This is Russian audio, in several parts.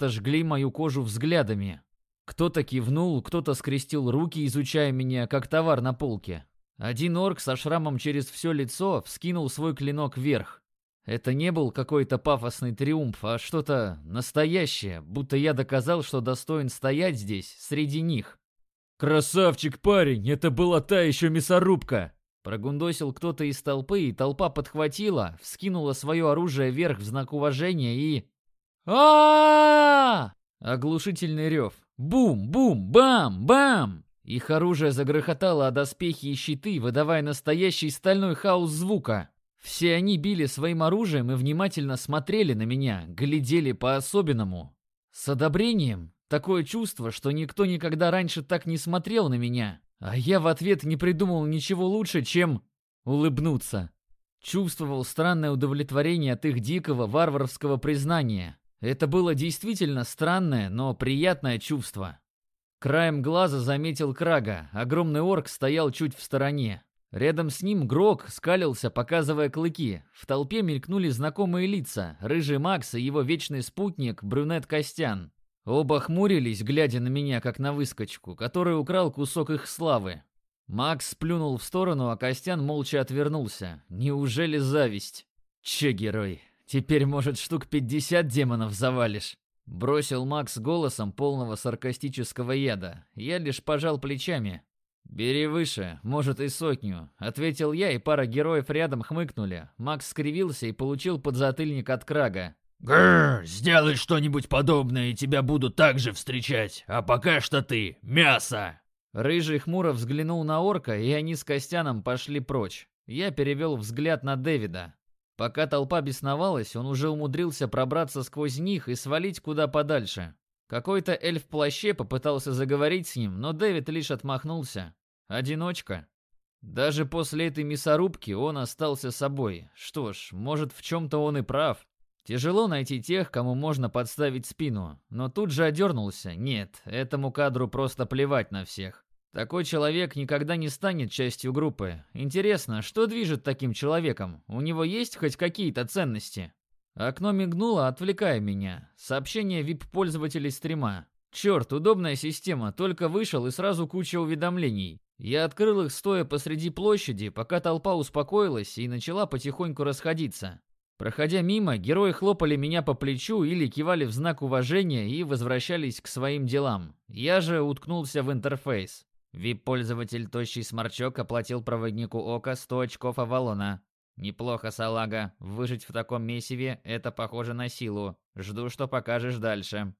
жгли мою кожу взглядами. Кто-то кивнул, кто-то скрестил руки, изучая меня, как товар на полке. Один орк со шрамом через все лицо вскинул свой клинок вверх. Это не был какой-то пафосный триумф, а что-то настоящее, будто я доказал, что достоин стоять здесь, среди них. «Красавчик, парень, это была та еще мясорубка!» Прогундосил кто-то из толпы, и толпа подхватила, вскинула свое оружие вверх в знак уважения и... а Оглушительный рев. Бум, бум, бам, бам! Их оружие загрохотало о доспехи и щиты, выдавая настоящий стальной хаос звука. Все они били своим оружием и внимательно смотрели на меня, глядели по-особенному. С одобрением. Такое чувство, что никто никогда раньше так не смотрел на меня. А я в ответ не придумал ничего лучше, чем улыбнуться. Чувствовал странное удовлетворение от их дикого варварского признания. Это было действительно странное, но приятное чувство. Краем глаза заметил Крага. Огромный орк стоял чуть в стороне. Рядом с ним Грок скалился, показывая клыки. В толпе мелькнули знакомые лица. Рыжий Макс и его вечный спутник, брюнет Костян. Оба хмурились, глядя на меня, как на выскочку, который украл кусок их славы. Макс сплюнул в сторону, а Костян молча отвернулся. Неужели зависть? Че, герой, теперь, может, штук пятьдесят демонов завалишь? Бросил Макс голосом полного саркастического яда. Я лишь пожал плечами. «Бери выше, может и сотню», — ответил я, и пара героев рядом хмыкнули. Макс скривился и получил подзатыльник от Крага. «Грррр, сделай что-нибудь подобное, и тебя буду так же встречать, а пока что ты — мясо!» Рыжий хмуро взглянул на орка, и они с Костяном пошли прочь. Я перевел взгляд на Дэвида. Пока толпа бесновалась, он уже умудрился пробраться сквозь них и свалить куда подальше. Какой-то эльф в плаще попытался заговорить с ним, но Дэвид лишь отмахнулся. Одиночка. Даже после этой мясорубки он остался собой. Что ж, может, в чем-то он и прав. Тяжело найти тех, кому можно подставить спину, но тут же одернулся. Нет, этому кадру просто плевать на всех. Такой человек никогда не станет частью группы. Интересно, что движет таким человеком? У него есть хоть какие-то ценности? Окно мигнуло, отвлекая меня. Сообщение VIP-пользователей стрима. Черт, удобная система, только вышел и сразу куча уведомлений. Я открыл их стоя посреди площади, пока толпа успокоилась и начала потихоньку расходиться. Проходя мимо, герои хлопали меня по плечу или кивали в знак уважения и возвращались к своим делам. Я же уткнулся в интерфейс. VIP-пользователь Тощий Сморчок оплатил проводнику Ока 100 очков Авалона. Неплохо, салага. Выжить в таком месиве – это похоже на силу. Жду, что покажешь дальше.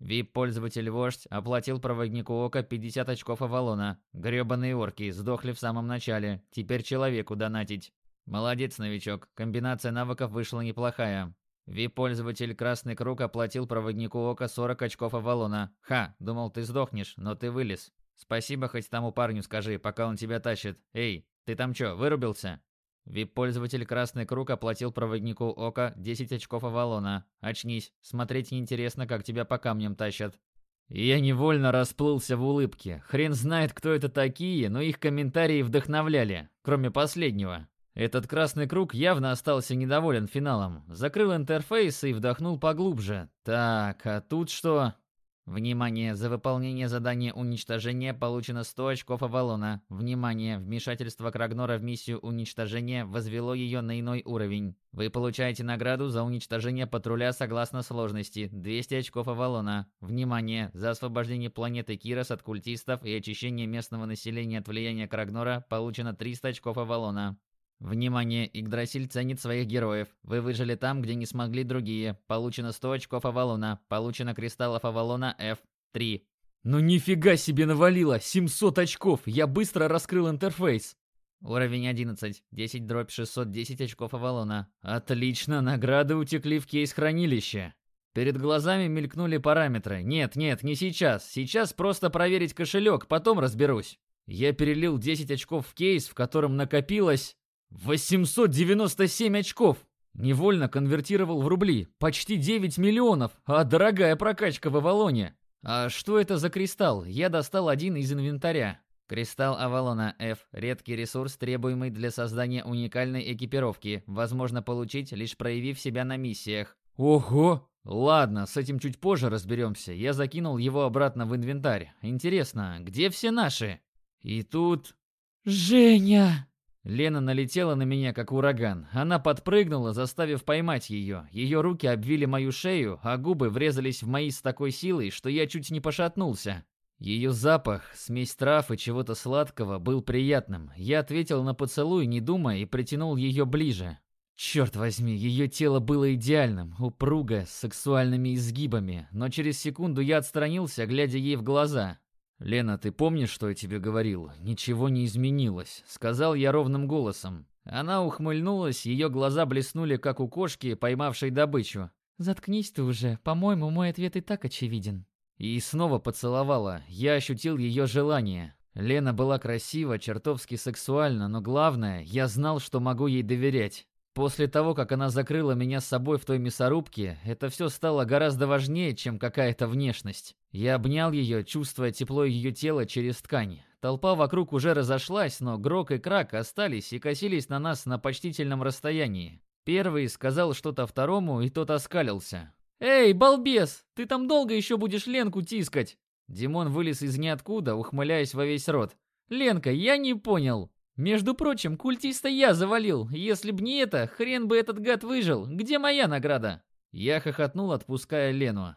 VIP-пользователь Вождь оплатил проводнику Ока 50 очков Авалона. Грёбаные орки сдохли в самом начале. Теперь человеку донатить. Молодец, новичок. Комбинация навыков вышла неплохая. VIP-пользователь Красный Круг оплатил проводнику Ока 40 очков Авалона. Ха, думал ты сдохнешь, но ты вылез. Спасибо хоть тому парню скажи, пока он тебя тащит. Эй, ты там чё, вырубился? VIP-пользователь Красный Круг оплатил проводнику Ока 10 очков Авалона. Очнись, смотреть неинтересно, как тебя по камням тащат. Я невольно расплылся в улыбке. Хрен знает, кто это такие, но их комментарии вдохновляли, кроме последнего. Этот красный круг явно остался недоволен финалом. Закрыл интерфейс и вдохнул поглубже. Так, а тут что? Внимание! За выполнение задания уничтожения получено 100 очков Авалона. Внимание! Вмешательство Крагнора в миссию уничтожения возвело ее на иной уровень. Вы получаете награду за уничтожение патруля согласно сложности. 200 очков Авалона. Внимание! За освобождение планеты Кирос от культистов и очищение местного населения от влияния Крагнора получено 300 очков Авалона. Внимание, Игдрасиль ценит своих героев. Вы выжили там, где не смогли другие. Получено 100 очков Авалона. Получено кристаллов Авалона F3. Ну нифига себе навалило! 700 очков! Я быстро раскрыл интерфейс. Уровень 11. 10 дробь 610 очков Авалона. Отлично, награды утекли в кейс хранилища. Перед глазами мелькнули параметры. Нет, нет, не сейчас. Сейчас просто проверить кошелек, потом разберусь. Я перелил 10 очков в кейс, в котором накопилось... 897 очков! Невольно конвертировал в рубли. Почти 9 миллионов, а дорогая прокачка в Авалоне. А что это за кристалл? Я достал один из инвентаря. Кристалл Авалона F – редкий ресурс, требуемый для создания уникальной экипировки. Возможно получить, лишь проявив себя на миссиях. Ого! Ладно, с этим чуть позже разберемся. Я закинул его обратно в инвентарь. Интересно, где все наши? И тут... «Женя!» Лена налетела на меня, как ураган. Она подпрыгнула, заставив поймать ее. Ее руки обвили мою шею, а губы врезались в мои с такой силой, что я чуть не пошатнулся. Ее запах, смесь трав и чего-то сладкого, был приятным. Я ответил на поцелуй, не думая, и притянул ее ближе. Черт возьми, ее тело было идеальным, упругое, с сексуальными изгибами, но через секунду я отстранился, глядя ей в глаза. «Лена, ты помнишь, что я тебе говорил? Ничего не изменилось», — сказал я ровным голосом. Она ухмыльнулась, ее глаза блеснули, как у кошки, поймавшей добычу. «Заткнись ты уже, по-моему, мой ответ и так очевиден». И снова поцеловала. Я ощутил ее желание. Лена была красива, чертовски сексуальна, но главное, я знал, что могу ей доверять. После того, как она закрыла меня с собой в той мясорубке, это все стало гораздо важнее, чем какая-то внешность. Я обнял ее, чувствуя тепло ее тела через ткань. Толпа вокруг уже разошлась, но Грок и Крак остались и косились на нас на почтительном расстоянии. Первый сказал что-то второму, и тот оскалился. «Эй, балбес, ты там долго еще будешь Ленку тискать?» Димон вылез из ниоткуда, ухмыляясь во весь рот. «Ленка, я не понял. Между прочим, культиста я завалил. Если б не это, хрен бы этот гад выжил. Где моя награда?» Я хохотнул, отпуская Лену.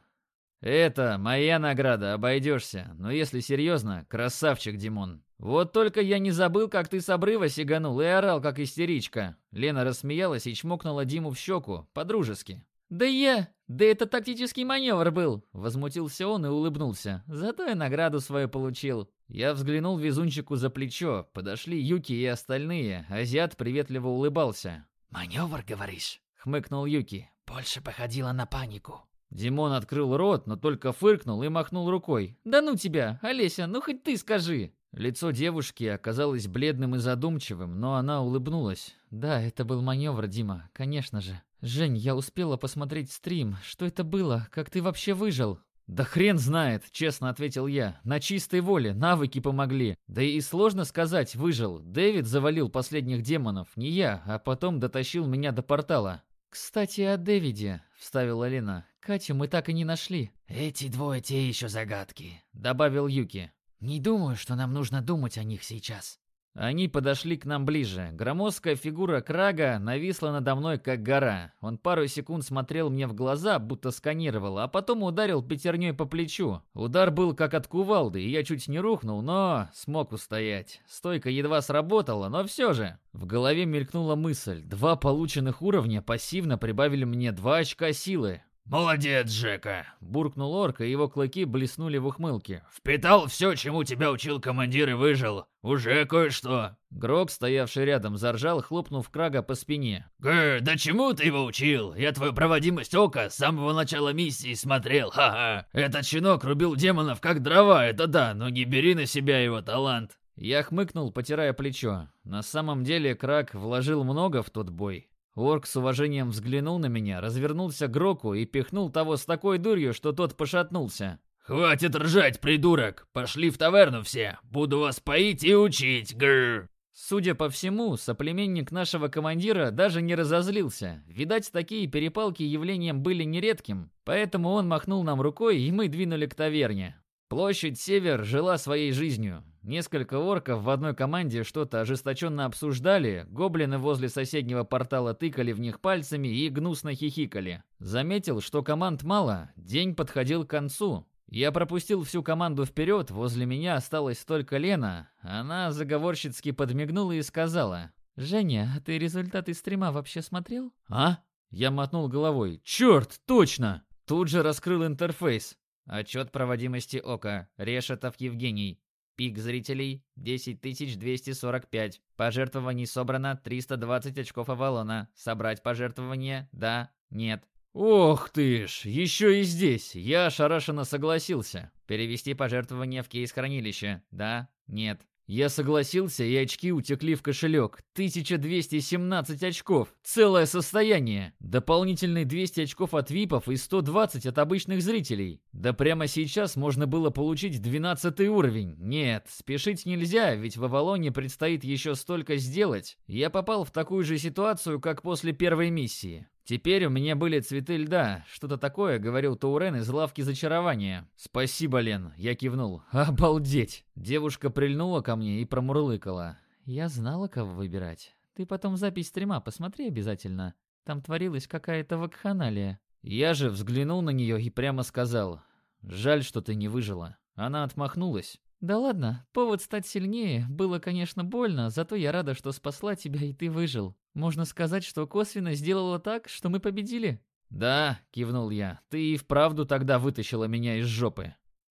«Это моя награда, обойдешься. Но если серьезно, красавчик, Димон. Вот только я не забыл, как ты с обрыва сиганул и орал, как истеричка». Лена рассмеялась и чмокнула Диму в щеку, по-дружески. «Да я... Да это тактический маневр был!» Возмутился он и улыбнулся. «Зато я награду свою получил». Я взглянул везунчику за плечо. Подошли Юки и остальные. Азиат приветливо улыбался. «Маневр, говоришь?» — хмыкнул Юки. «Больше походило на панику». Димон открыл рот, но только фыркнул и махнул рукой. «Да ну тебя, Олеся, ну хоть ты скажи!» Лицо девушки оказалось бледным и задумчивым, но она улыбнулась. «Да, это был маневр, Дима, конечно же. Жень, я успела посмотреть стрим. Что это было? Как ты вообще выжил?» «Да хрен знает», — честно ответил я. «На чистой воле, навыки помогли. Да и сложно сказать, выжил. Дэвид завалил последних демонов, не я, а потом дотащил меня до портала». «Кстати, о Дэвиде», — вставила Лена. «Катю мы так и не нашли». «Эти двое те еще загадки», — добавил Юки. Не думаю, что нам нужно думать о них сейчас. Они подошли к нам ближе. Громоздкая фигура Крага нависла надо мной, как гора. Он пару секунд смотрел мне в глаза, будто сканировал, а потом ударил пятерней по плечу. Удар был как от кувалды, и я чуть не рухнул, но смог устоять. Стойка едва сработала, но все же. В голове мелькнула мысль. Два полученных уровня пассивно прибавили мне два очка силы. «Молодец, Жека!» — буркнул орк, и его клыки блеснули в ухмылке. «Впитал все, чему тебя учил командир и выжил. Уже кое-что!» Грок, стоявший рядом, заржал, хлопнув Крага по спине. «Гэр, да чему ты его учил? Я твою проводимость ока с самого начала миссии смотрел, ха-ха! Этот щенок рубил демонов как дрова, это да, но не бери на себя его талант!» Я хмыкнул, потирая плечо. На самом деле Краг вложил много в тот бой. Орк с уважением взглянул на меня, развернулся к Гроку и пихнул того с такой дурью, что тот пошатнулся. «Хватит ржать, придурок! Пошли в таверну все! Буду вас поить и учить, гррр!» Судя по всему, соплеменник нашего командира даже не разозлился. Видать, такие перепалки явлением были нередким, поэтому он махнул нам рукой, и мы двинули к таверне. Площадь Север жила своей жизнью. Несколько орков в одной команде что-то ожесточенно обсуждали, гоблины возле соседнего портала тыкали в них пальцами и гнусно хихикали. Заметил, что команд мало, день подходил к концу. Я пропустил всю команду вперед, возле меня осталась только Лена. Она заговорщицки подмигнула и сказала. «Женя, а ты результаты стрима вообще смотрел?» «А?» Я мотнул головой. «Черт, точно!» Тут же раскрыл интерфейс. Отчет проводимости ока. Решетов Евгений. Пик зрителей 10245. Пожертвований собрано 320 очков Авалона. Собрать пожертвование? Да? Нет? Ох ты ж, еще и здесь. Я ошарашенно согласился. Перевести пожертвование в кейс-хранилище? Да? Нет? Я согласился, и очки утекли в кошелек. 1217 очков. Целое состояние. Дополнительные 200 очков от випов и 120 от обычных зрителей. Да прямо сейчас можно было получить 12 уровень. Нет, спешить нельзя, ведь в Авалоне предстоит еще столько сделать. Я попал в такую же ситуацию, как после первой миссии. Теперь у меня были цветы льда. Что-то такое, говорил Таурен из лавки зачарования. Спасибо, Лен, я кивнул. Обалдеть. Девушка прильнула ко мне и промурлыкала. Я знала, кого выбирать. Ты потом запись стрима посмотри обязательно. Там творилась какая-то вакханалия. Я же взглянул на нее и прямо сказал. Жаль, что ты не выжила. Она отмахнулась. Да ладно, повод стать сильнее. Было, конечно, больно, зато я рада, что спасла тебя и ты выжил. Можно сказать, что косвенно сделала так, что мы победили. Да, кивнул я. Ты и вправду тогда вытащила меня из жопы.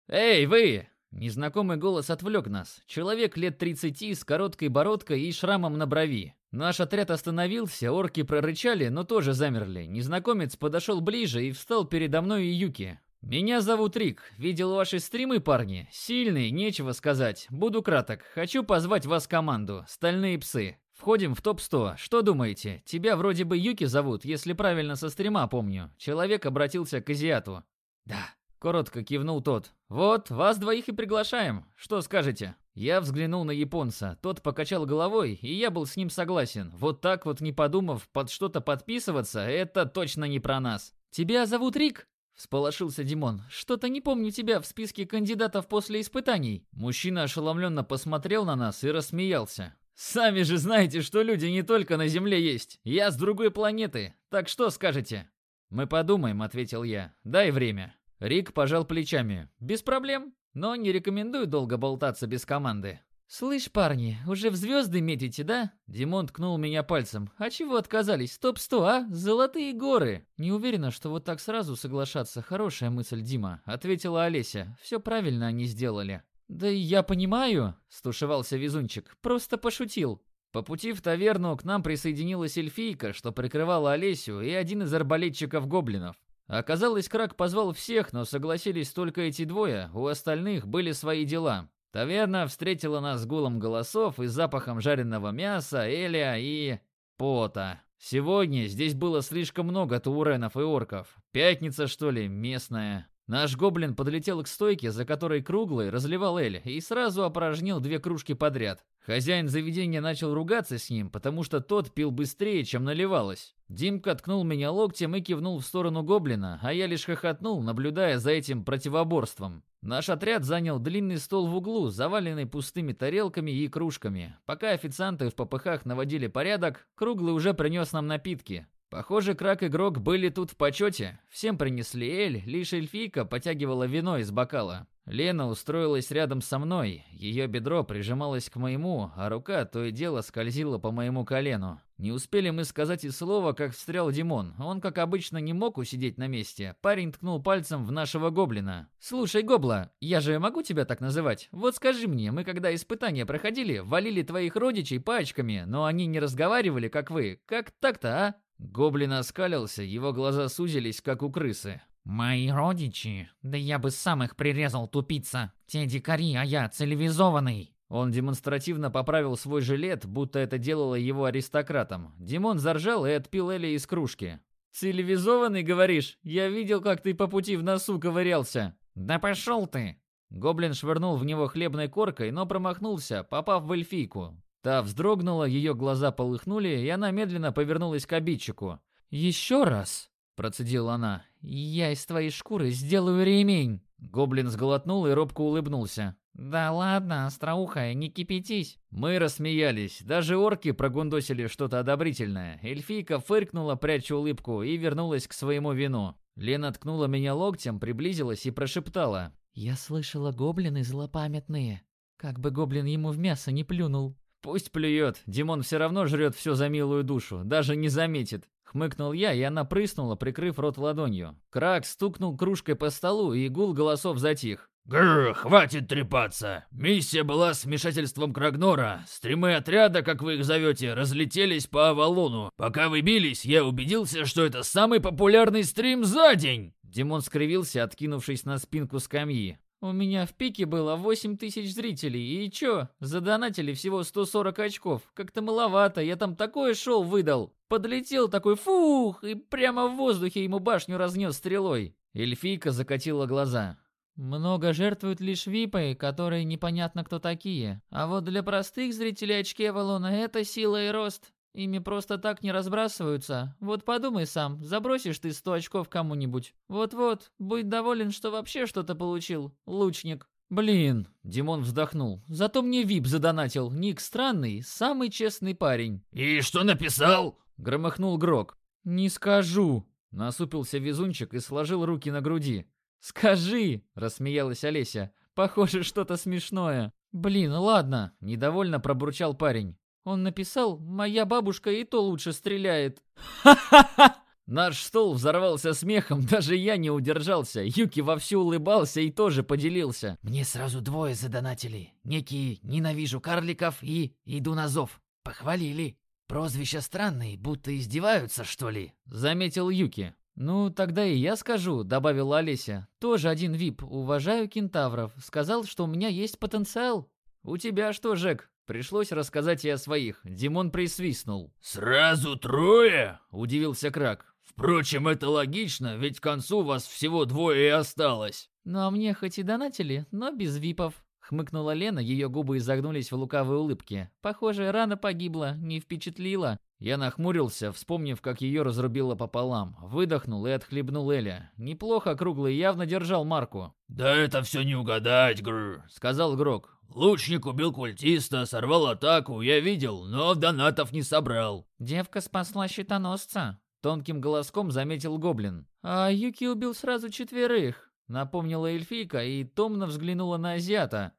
Эй, вы! Незнакомый голос отвлек нас. Человек лет тридцати с короткой бородкой и шрамом на брови. Наш отряд остановился, орки прорычали, но тоже замерли. Незнакомец подошел ближе и встал передо мной и Юки. «Меня зовут Рик. Видел ваши стримы, парни? Сильный, нечего сказать. Буду краток. Хочу позвать вас команду. Стальные псы. Входим в топ-100. Что думаете? Тебя вроде бы Юки зовут, если правильно со стрима помню. Человек обратился к азиату. Да. Коротко кивнул тот. Вот, вас двоих и приглашаем. Что скажете? Я взглянул на японца. Тот покачал головой, и я был с ним согласен. Вот так вот не подумав под что-то подписываться, это точно не про нас. Тебя зовут Рик? Всполошился Димон. «Что-то не помню тебя в списке кандидатов после испытаний». Мужчина ошеломленно посмотрел на нас и рассмеялся. «Сами же знаете, что люди не только на Земле есть. Я с другой планеты. Так что скажете?» «Мы подумаем», — ответил я. «Дай время». Рик пожал плечами. «Без проблем, но не рекомендую долго болтаться без команды. «Слышь, парни, уже в звезды метите, да?» Димон ткнул меня пальцем. «А чего отказались? Топ-100, а? Золотые горы!» «Не уверена, что вот так сразу соглашаться. Хорошая мысль, Дима», — ответила Олеся. «Все правильно они сделали». «Да я понимаю», — стушевался везунчик. «Просто пошутил». По пути в таверну к нам присоединилась эльфийка, что прикрывала Олесю, и один из арбалетчиков-гоблинов. Оказалось, Крак позвал всех, но согласились только эти двое, у остальных были свои дела. Таверна встретила нас гулом голосов и запахом жареного мяса, эля и... пота. Сегодня здесь было слишком много тауренов и орков. Пятница, что ли, местная. Наш гоблин подлетел к стойке, за которой круглый разливал эль, и сразу опорожнил две кружки подряд. Хозяин заведения начал ругаться с ним, потому что тот пил быстрее, чем наливалось. Димка ткнул меня локтем и кивнул в сторону гоблина, а я лишь хохотнул, наблюдая за этим противоборством. Наш отряд занял длинный стол в углу, заваленный пустыми тарелками и кружками. Пока официанты в попыхах наводили порядок, Круглый уже принес нам напитки. Похоже, Крак и Грок были тут в почете. Всем принесли эль, лишь эльфийка потягивала вино из бокала. Лена устроилась рядом со мной, ее бедро прижималось к моему, а рука то и дело скользила по моему колену. Не успели мы сказать и слова, как встрял Димон. Он, как обычно, не мог усидеть на месте. Парень ткнул пальцем в нашего гоблина. «Слушай, гобла, я же могу тебя так называть? Вот скажи мне, мы когда испытания проходили, валили твоих родичей пачками, но они не разговаривали, как вы. Как так-то, а?» Гоблин оскалился, его глаза сузились, как у крысы. «Мои родичи? Да я бы сам их прирезал, тупица! Те дикари, а я цивилизованный!» Он демонстративно поправил свой жилет, будто это делало его аристократом. Димон заржал и отпил Эли из кружки. «Цивилизованный, говоришь? Я видел, как ты по пути в носу ковырялся!» «Да пошел ты!» Гоблин швырнул в него хлебной коркой, но промахнулся, попав в эльфийку. Та вздрогнула, ее глаза полыхнули, и она медленно повернулась к обидчику. «Еще раз!» – процедила она. «Я из твоей шкуры сделаю ремень!» Гоблин сглотнул и робко улыбнулся. «Да ладно, остроухая, не кипятись!» Мы рассмеялись. Даже орки прогундосили что-то одобрительное. Эльфийка фыркнула, пряча улыбку, и вернулась к своему вину. Лена ткнула меня локтем, приблизилась и прошептала. «Я слышала, гоблины злопамятные. Как бы гоблин ему в мясо не плюнул». «Пусть плюет. Димон все равно жрет все за милую душу. Даже не заметит. Хмыкнул я, и она прыснула, прикрыв рот ладонью. Крак стукнул кружкой по столу, и гул голосов затих. Гррр, хватит трепаться. Миссия была с вмешательством Крагнора. Стримы отряда, как вы их зовете, разлетелись по Авалону. Пока вы бились, я убедился, что это самый популярный стрим за день. Димон скривился, откинувшись на спинку скамьи. У меня в пике было 8 тысяч зрителей, и чё, задонатили всего 140 очков. Как-то маловато, я там такое шоу выдал. Подлетел такой фух, и прямо в воздухе ему башню разнес стрелой. Эльфийка закатила глаза. Много жертвуют лишь випы, которые непонятно кто такие. А вот для простых зрителей очки Авалона это сила и рост. Ими просто так не разбрасываются. Вот подумай сам, забросишь ты сто очков кому-нибудь. Вот-вот, будь доволен, что вообще что-то получил, лучник. Блин, Димон вздохнул. Зато мне вип задонатил. Ник странный, самый честный парень. И что написал? Громыхнул Грок. Не скажу. Насупился везунчик и сложил руки на груди. «Скажи!» – рассмеялась Олеся. «Похоже, что-то смешное». «Блин, ладно», – недовольно пробурчал парень. Он написал «Моя бабушка и то лучше стреляет». «Ха-ха-ха!» Наш стол взорвался смехом, даже я не удержался. Юки вовсю улыбался и тоже поделился. «Мне сразу двое задонатили. Некие «Ненавижу карликов» и «Иду на зов». Похвалили. Прозвища странные, будто издеваются, что ли?» Заметил Юки. «Ну, тогда и я скажу», — добавила Олеся. «Тоже один вип. Уважаю кентавров. Сказал, что у меня есть потенциал». «У тебя что, Жек?» Пришлось рассказать и о своих. Димон присвистнул. «Сразу трое?» – удивился Крак. «Впрочем, это логично, ведь к концу вас всего двое и осталось». «Ну а мне хоть и донатили, но без випов», — хмыкнула Лена, ее губы изогнулись в лукавой улыбке. «Похоже, рано погибла, не впечатлила». Я нахмурился, вспомнив, как ее разрубило пополам. Выдохнул и отхлебнул Эля. Неплохо круглый, явно держал марку. «Да это все не угадать, Гр», — сказал Грок. Лучник убил культиста, сорвал атаку, я видел, но донатов не собрал. Девка спасла щитоносца. Тонким голоском заметил гоблин. А Юки убил сразу четверых. Напомнила эльфийка и томно взглянула на азиата.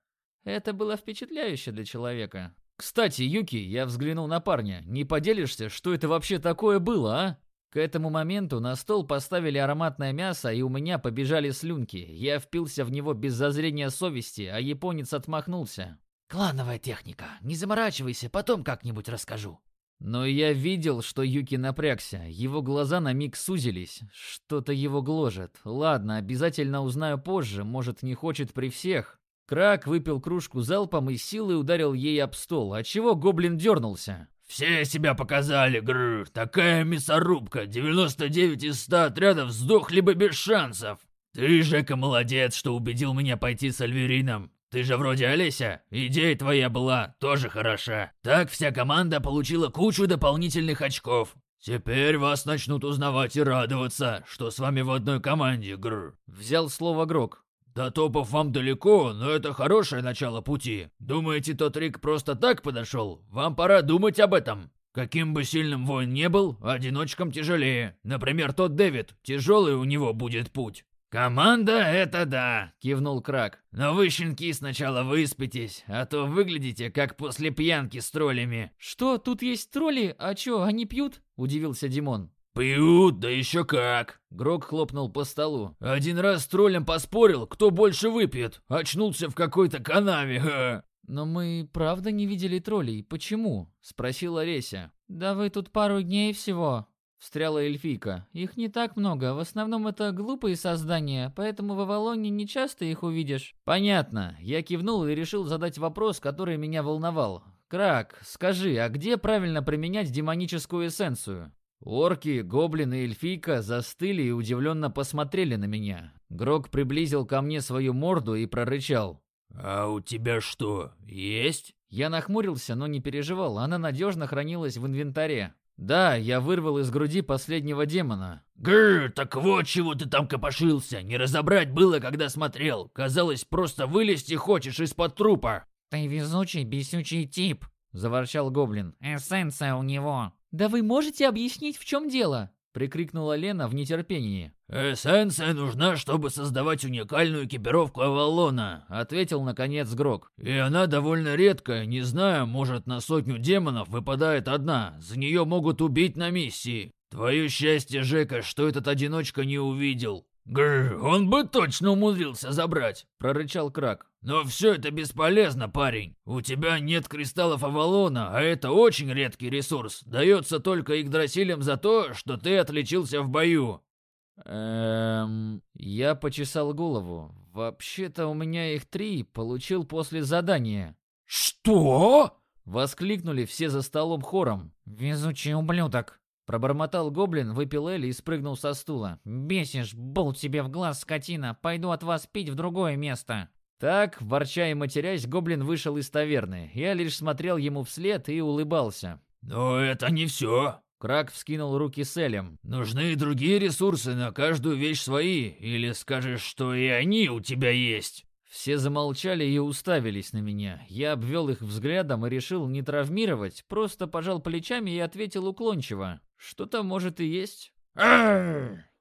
Это было впечатляюще для человека. «Кстати, Юки, я взглянул на парня. Не поделишься, что это вообще такое было, а?» К этому моменту на стол поставили ароматное мясо, и у меня побежали слюнки. Я впился в него без зазрения совести, а японец отмахнулся. «Клановая техника. Не заморачивайся, потом как-нибудь расскажу». Но я видел, что Юки напрягся. Его глаза на миг сузились. Что-то его гложет. Ладно, обязательно узнаю позже, может, не хочет при всех. Крак выпил кружку залпом и силой ударил ей об стол, отчего гоблин дернулся. «Все себя показали, Грр. Такая мясорубка. 99 из 100 отрядов сдохли бы без шансов. Ты, Жека, молодец, что убедил меня пойти с Альверином. Ты же вроде Олеся. Идея твоя была тоже хороша. Так вся команда получила кучу дополнительных очков. Теперь вас начнут узнавать и радоваться, что с вами в одной команде, Грр. Взял слово Грок. До топов вам далеко, но это хорошее начало пути. Думаете, тот Рик просто так подошел? Вам пора думать об этом. Каким бы сильным воин не был, одиночкам тяжелее. Например, тот Дэвид, тяжелый у него будет путь. «Команда — это да!» — кивнул Крак. «Но вы, щенки, сначала выспитесь, а то выглядите, как после пьянки с троллями». «Что, тут есть тролли? А чё, они пьют?» — удивился Димон. «Пьют, да еще как!» Грок хлопнул по столу. «Один раз с троллем поспорил, кто больше выпьет. Очнулся в какой-то канаве, ха!» «Но мы правда не видели троллей. Почему?» — спросила Реся. «Да вы тут пару дней всего», — встряла эльфийка. «Их не так много. В основном это глупые создания, поэтому в Авалоне не часто их увидишь». «Понятно». Я кивнул и решил задать вопрос, который меня волновал. «Крак, скажи, а где правильно применять демоническую эссенцию?» Орки, гоблины и эльфийка застыли и удивленно посмотрели на меня. Грок приблизил ко мне свою морду и прорычал. «А у тебя что, есть?» Я нахмурился, но не переживал, она надежно хранилась в инвентаре. «Да, я вырвал из груди последнего демона». «Гррр, так вот чего ты там копошился. Не разобрать было, когда смотрел. Казалось, просто вылезти хочешь из-под трупа». «Ты везучий, бесючий тип», — заворчал гоблин. «Эссенция у него». «Да вы можете объяснить, в чем дело?» — прикрикнула Лена в нетерпении. «Эссенция нужна, чтобы создавать уникальную экипировку Авалона», — ответил наконец Грок. «И она довольно редкая, не знаю, может на сотню демонов выпадает одна, за нее могут убить на миссии. Твое счастье, Жека, что этот одиночка не увидел». «Гррр, он бы точно умудрился забрать», — прорычал Крак. «Но все это бесполезно, парень. У тебя нет кристаллов Авалона, а это очень редкий ресурс. Дается только Игдрасилем за то, что ты отличился в бою». Эм... Я почесал голову. Вообще-то у меня их три, получил после задания. «Что?» — воскликнули все за столом хором. «Везучий ублюдок», Пробормотал гоблин, выпил Эль и спрыгнул со стула. «Бесишь, болт тебе в глаз, скотина! Пойду от вас пить в другое место!» Так, ворча и матерясь, гоблин вышел из таверны. Я лишь смотрел ему вслед и улыбался. Но это не все. Крак вскинул руки с Элем. «Нужны и другие ресурсы, на каждую вещь свои. Или скажешь, что и они у тебя есть?» Все замолчали и уставились на меня. Я обвел их взглядом и решил не травмировать, просто пожал плечами и ответил уклончиво. «Что-то, может, и есть».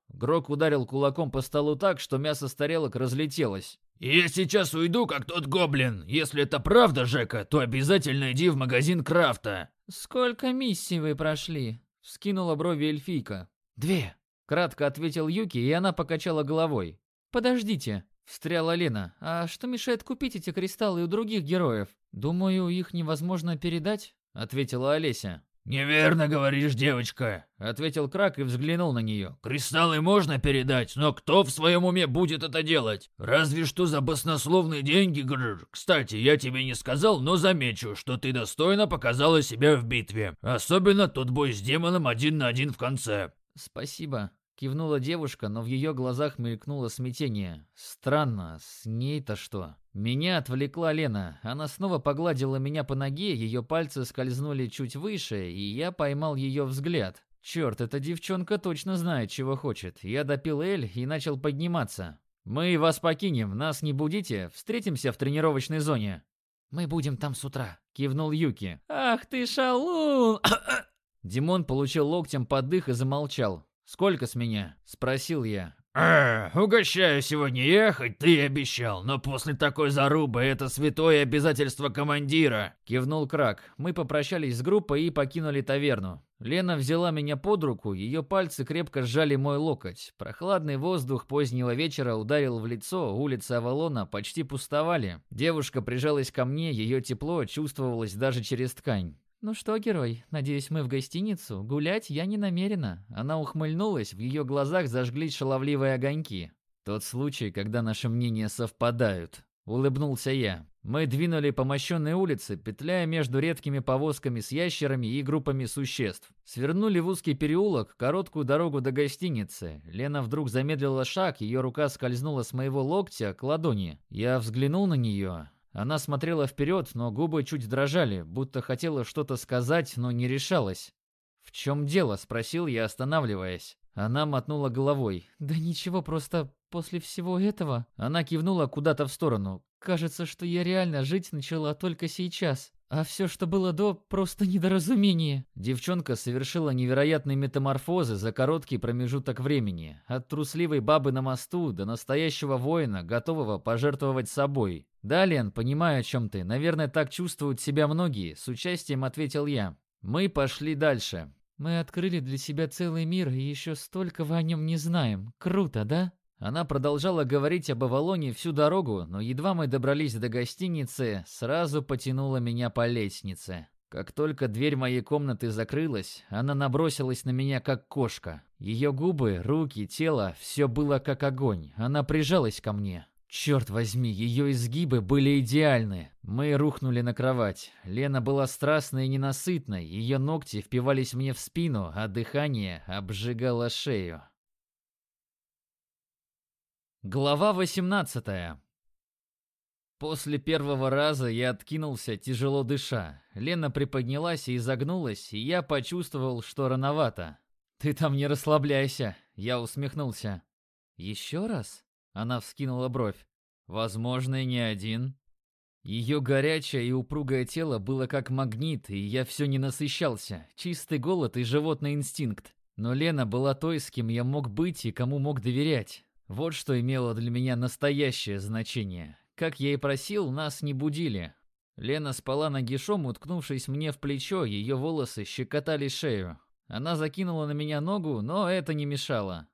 Грок ударил кулаком по столу так, что мясо с тарелок разлетелось. «Я сейчас уйду, как тот гоблин. Если это правда, Жека, то обязательно иди в магазин крафта». «Сколько миссий вы прошли?» Скинула брови эльфийка. «Две», — кратко ответил Юки, и она покачала головой. «Подождите», — встряла Лена. «А что мешает купить эти кристаллы у других героев? Думаю, их невозможно передать», — ответила Олеся. «Неверно говоришь, девочка», — ответил Крак и взглянул на нее. «Кристаллы можно передать, но кто в своем уме будет это делать? Разве что за баснословные деньги, Грр. Кстати, я тебе не сказал, но замечу, что ты достойно показала себя в битве. Особенно тот бой с демоном один на один в конце». «Спасибо», Кивнула девушка, но в ее глазах мелькнуло смятение. Странно, с ней-то что? Меня отвлекла Лена. Она снова погладила меня по ноге, ее пальцы скользнули чуть выше, и я поймал ее взгляд. Черт, эта девчонка точно знает, чего хочет. Я допил Эль и начал подниматься. «Мы вас покинем, нас не будите, встретимся в тренировочной зоне». «Мы будем там с утра», — кивнул Юки. «Ах ты шалун!» Димон получил локтем под дых и замолчал. «Сколько с меня?» – спросил я. «А, угощаю сегодня ехать, ты обещал, но после такой зарубы это святое обязательство командира!» Кивнул Крак. Мы попрощались с группой и покинули таверну. Лена взяла меня под руку, ее пальцы крепко сжали мой локоть. Прохладный воздух позднего вечера ударил в лицо, улицы Авалона почти пустовали. Девушка прижалась ко мне, ее тепло чувствовалось даже через ткань. «Ну что, герой, надеюсь, мы в гостиницу? Гулять я не намерена». Она ухмыльнулась, в ее глазах зажглись шаловливые огоньки. «Тот случай, когда наши мнения совпадают», — улыбнулся я. Мы двинули по мощенной улице, петляя между редкими повозками с ящерами и группами существ. Свернули в узкий переулок, короткую дорогу до гостиницы. Лена вдруг замедлила шаг, ее рука скользнула с моего локтя к ладони. Я взглянул на нее. Она смотрела вперед, но губы чуть дрожали, будто хотела что-то сказать, но не решалась. «В чем дело?» – спросил я, останавливаясь. Она мотнула головой. «Да ничего, просто после всего этого...» Она кивнула куда-то в сторону. «Кажется, что я реально жить начала только сейчас. А все, что было до, просто недоразумение. Девчонка совершила невероятные метаморфозы за короткий промежуток времени. От трусливой бабы на мосту до настоящего воина, готового пожертвовать собой. «Да, Лен, понимаю, о чем ты. Наверное, так чувствуют себя многие», — с участием ответил я. Мы пошли дальше. «Мы открыли для себя целый мир и еще столько о нем не знаем. Круто, да?» Она продолжала говорить об Авалоне всю дорогу, но едва мы добрались до гостиницы, сразу потянула меня по лестнице. Как только дверь моей комнаты закрылась, она набросилась на меня как кошка. Ее губы, руки, тело – все было как огонь. Она прижалась ко мне. Черт возьми, ее изгибы были идеальны. Мы рухнули на кровать. Лена была страстной и ненасытной, ее ногти впивались мне в спину, а дыхание обжигало шею. Глава 18 После первого раза я откинулся, тяжело дыша. Лена приподнялась и изогнулась, и я почувствовал, что рановато. «Ты там не расслабляйся», — я усмехнулся. «Еще раз?» — она вскинула бровь. «Возможно, и не один». Ее горячее и упругое тело было как магнит, и я все не насыщался. Чистый голод и животный инстинкт. Но Лена была той, с кем я мог быть и кому мог доверять. Вот что имело для меня настоящее значение. Как я и просил, нас не будили. Лена спала нагишом, уткнувшись мне в плечо, ее волосы щекотали шею. Она закинула на меня ногу, но это не мешало.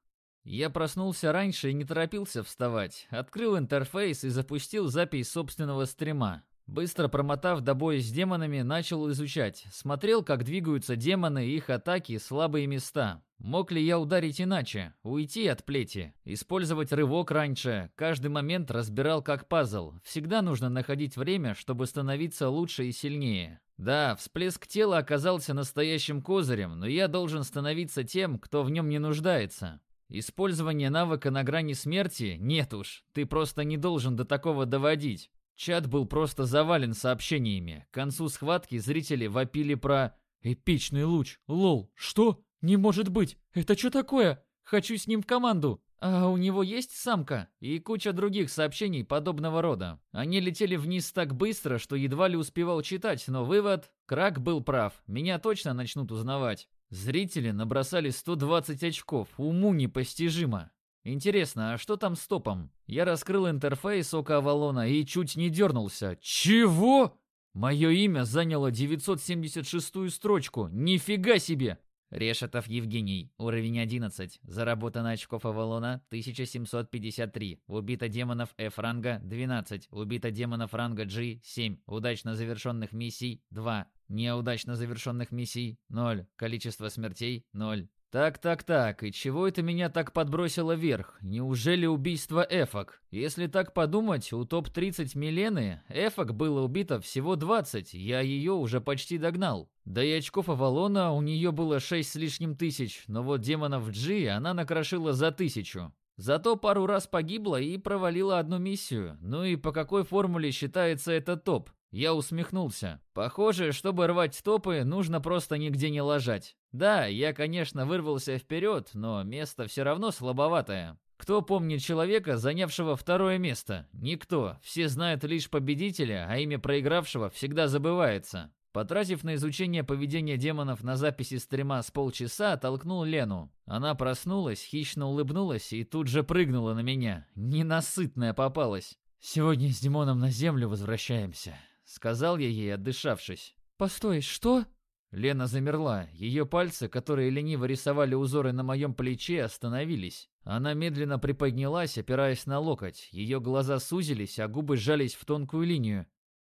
Я проснулся раньше и не торопился вставать. Открыл интерфейс и запустил запись собственного стрима. Быстро промотав до боя с демонами, начал изучать. Смотрел, как двигаются демоны, их атаки, слабые места. Мог ли я ударить иначе? Уйти от плети? Использовать рывок раньше? Каждый момент разбирал как пазл. Всегда нужно находить время, чтобы становиться лучше и сильнее. Да, всплеск тела оказался настоящим козырем, но я должен становиться тем, кто в нем не нуждается. Использование навыка на грани смерти? Нет уж, ты просто не должен до такого доводить. Чат был просто завален сообщениями. К концу схватки зрители вопили про Эпичный луч. Лол. Что? Не может быть. Это что такое? Хочу с ним в команду. А у него есть самка? И куча других сообщений подобного рода. Они летели вниз так быстро, что едва ли успевал читать, но вывод... Крак был прав. Меня точно начнут узнавать. Зрители набросали 120 очков. Уму непостижимо. Интересно, а что там с топом? Я раскрыл интерфейс Ока Авалона и чуть не дернулся. Чего? Мое имя заняло 976-ю строчку. Нифига себе! Решетов Евгений, уровень 11. Заработано очков Авалона 1753. Убито демонов F-ранга 12. Убито демонов ранга G 7. Удачно завершенных миссий 2. Неудачно завершенных миссий 0. Количество смертей 0. Так, так, так, и чего это меня так подбросило вверх? Неужели убийство Эфок? Если так подумать, у топ-30 Милены Эфок было убито всего 20, я ее уже почти догнал. Да и очков Авалона у нее было 6 с лишним тысяч, но вот демонов G она накрошила за тысячу. Зато пару раз погибла и провалила одну миссию. Ну и по какой формуле считается это топ? Я усмехнулся. Похоже, чтобы рвать топы, нужно просто нигде не ложать. Да, я, конечно, вырвался вперед, но место все равно слабоватое. Кто помнит человека, занявшего второе место? Никто. Все знают лишь победителя, а имя проигравшего всегда забывается. Потратив на изучение поведения демонов на записи стрима с полчаса, толкнул Лену. Она проснулась, хищно улыбнулась и тут же прыгнула на меня. Ненасытная попалась. «Сегодня с Димоном на землю возвращаемся», Сказал я ей, отдышавшись. «Постой, что?» Лена замерла. Ее пальцы, которые лениво рисовали узоры на моем плече, остановились. Она медленно приподнялась, опираясь на локоть. Ее глаза сузились, а губы сжались в тонкую линию.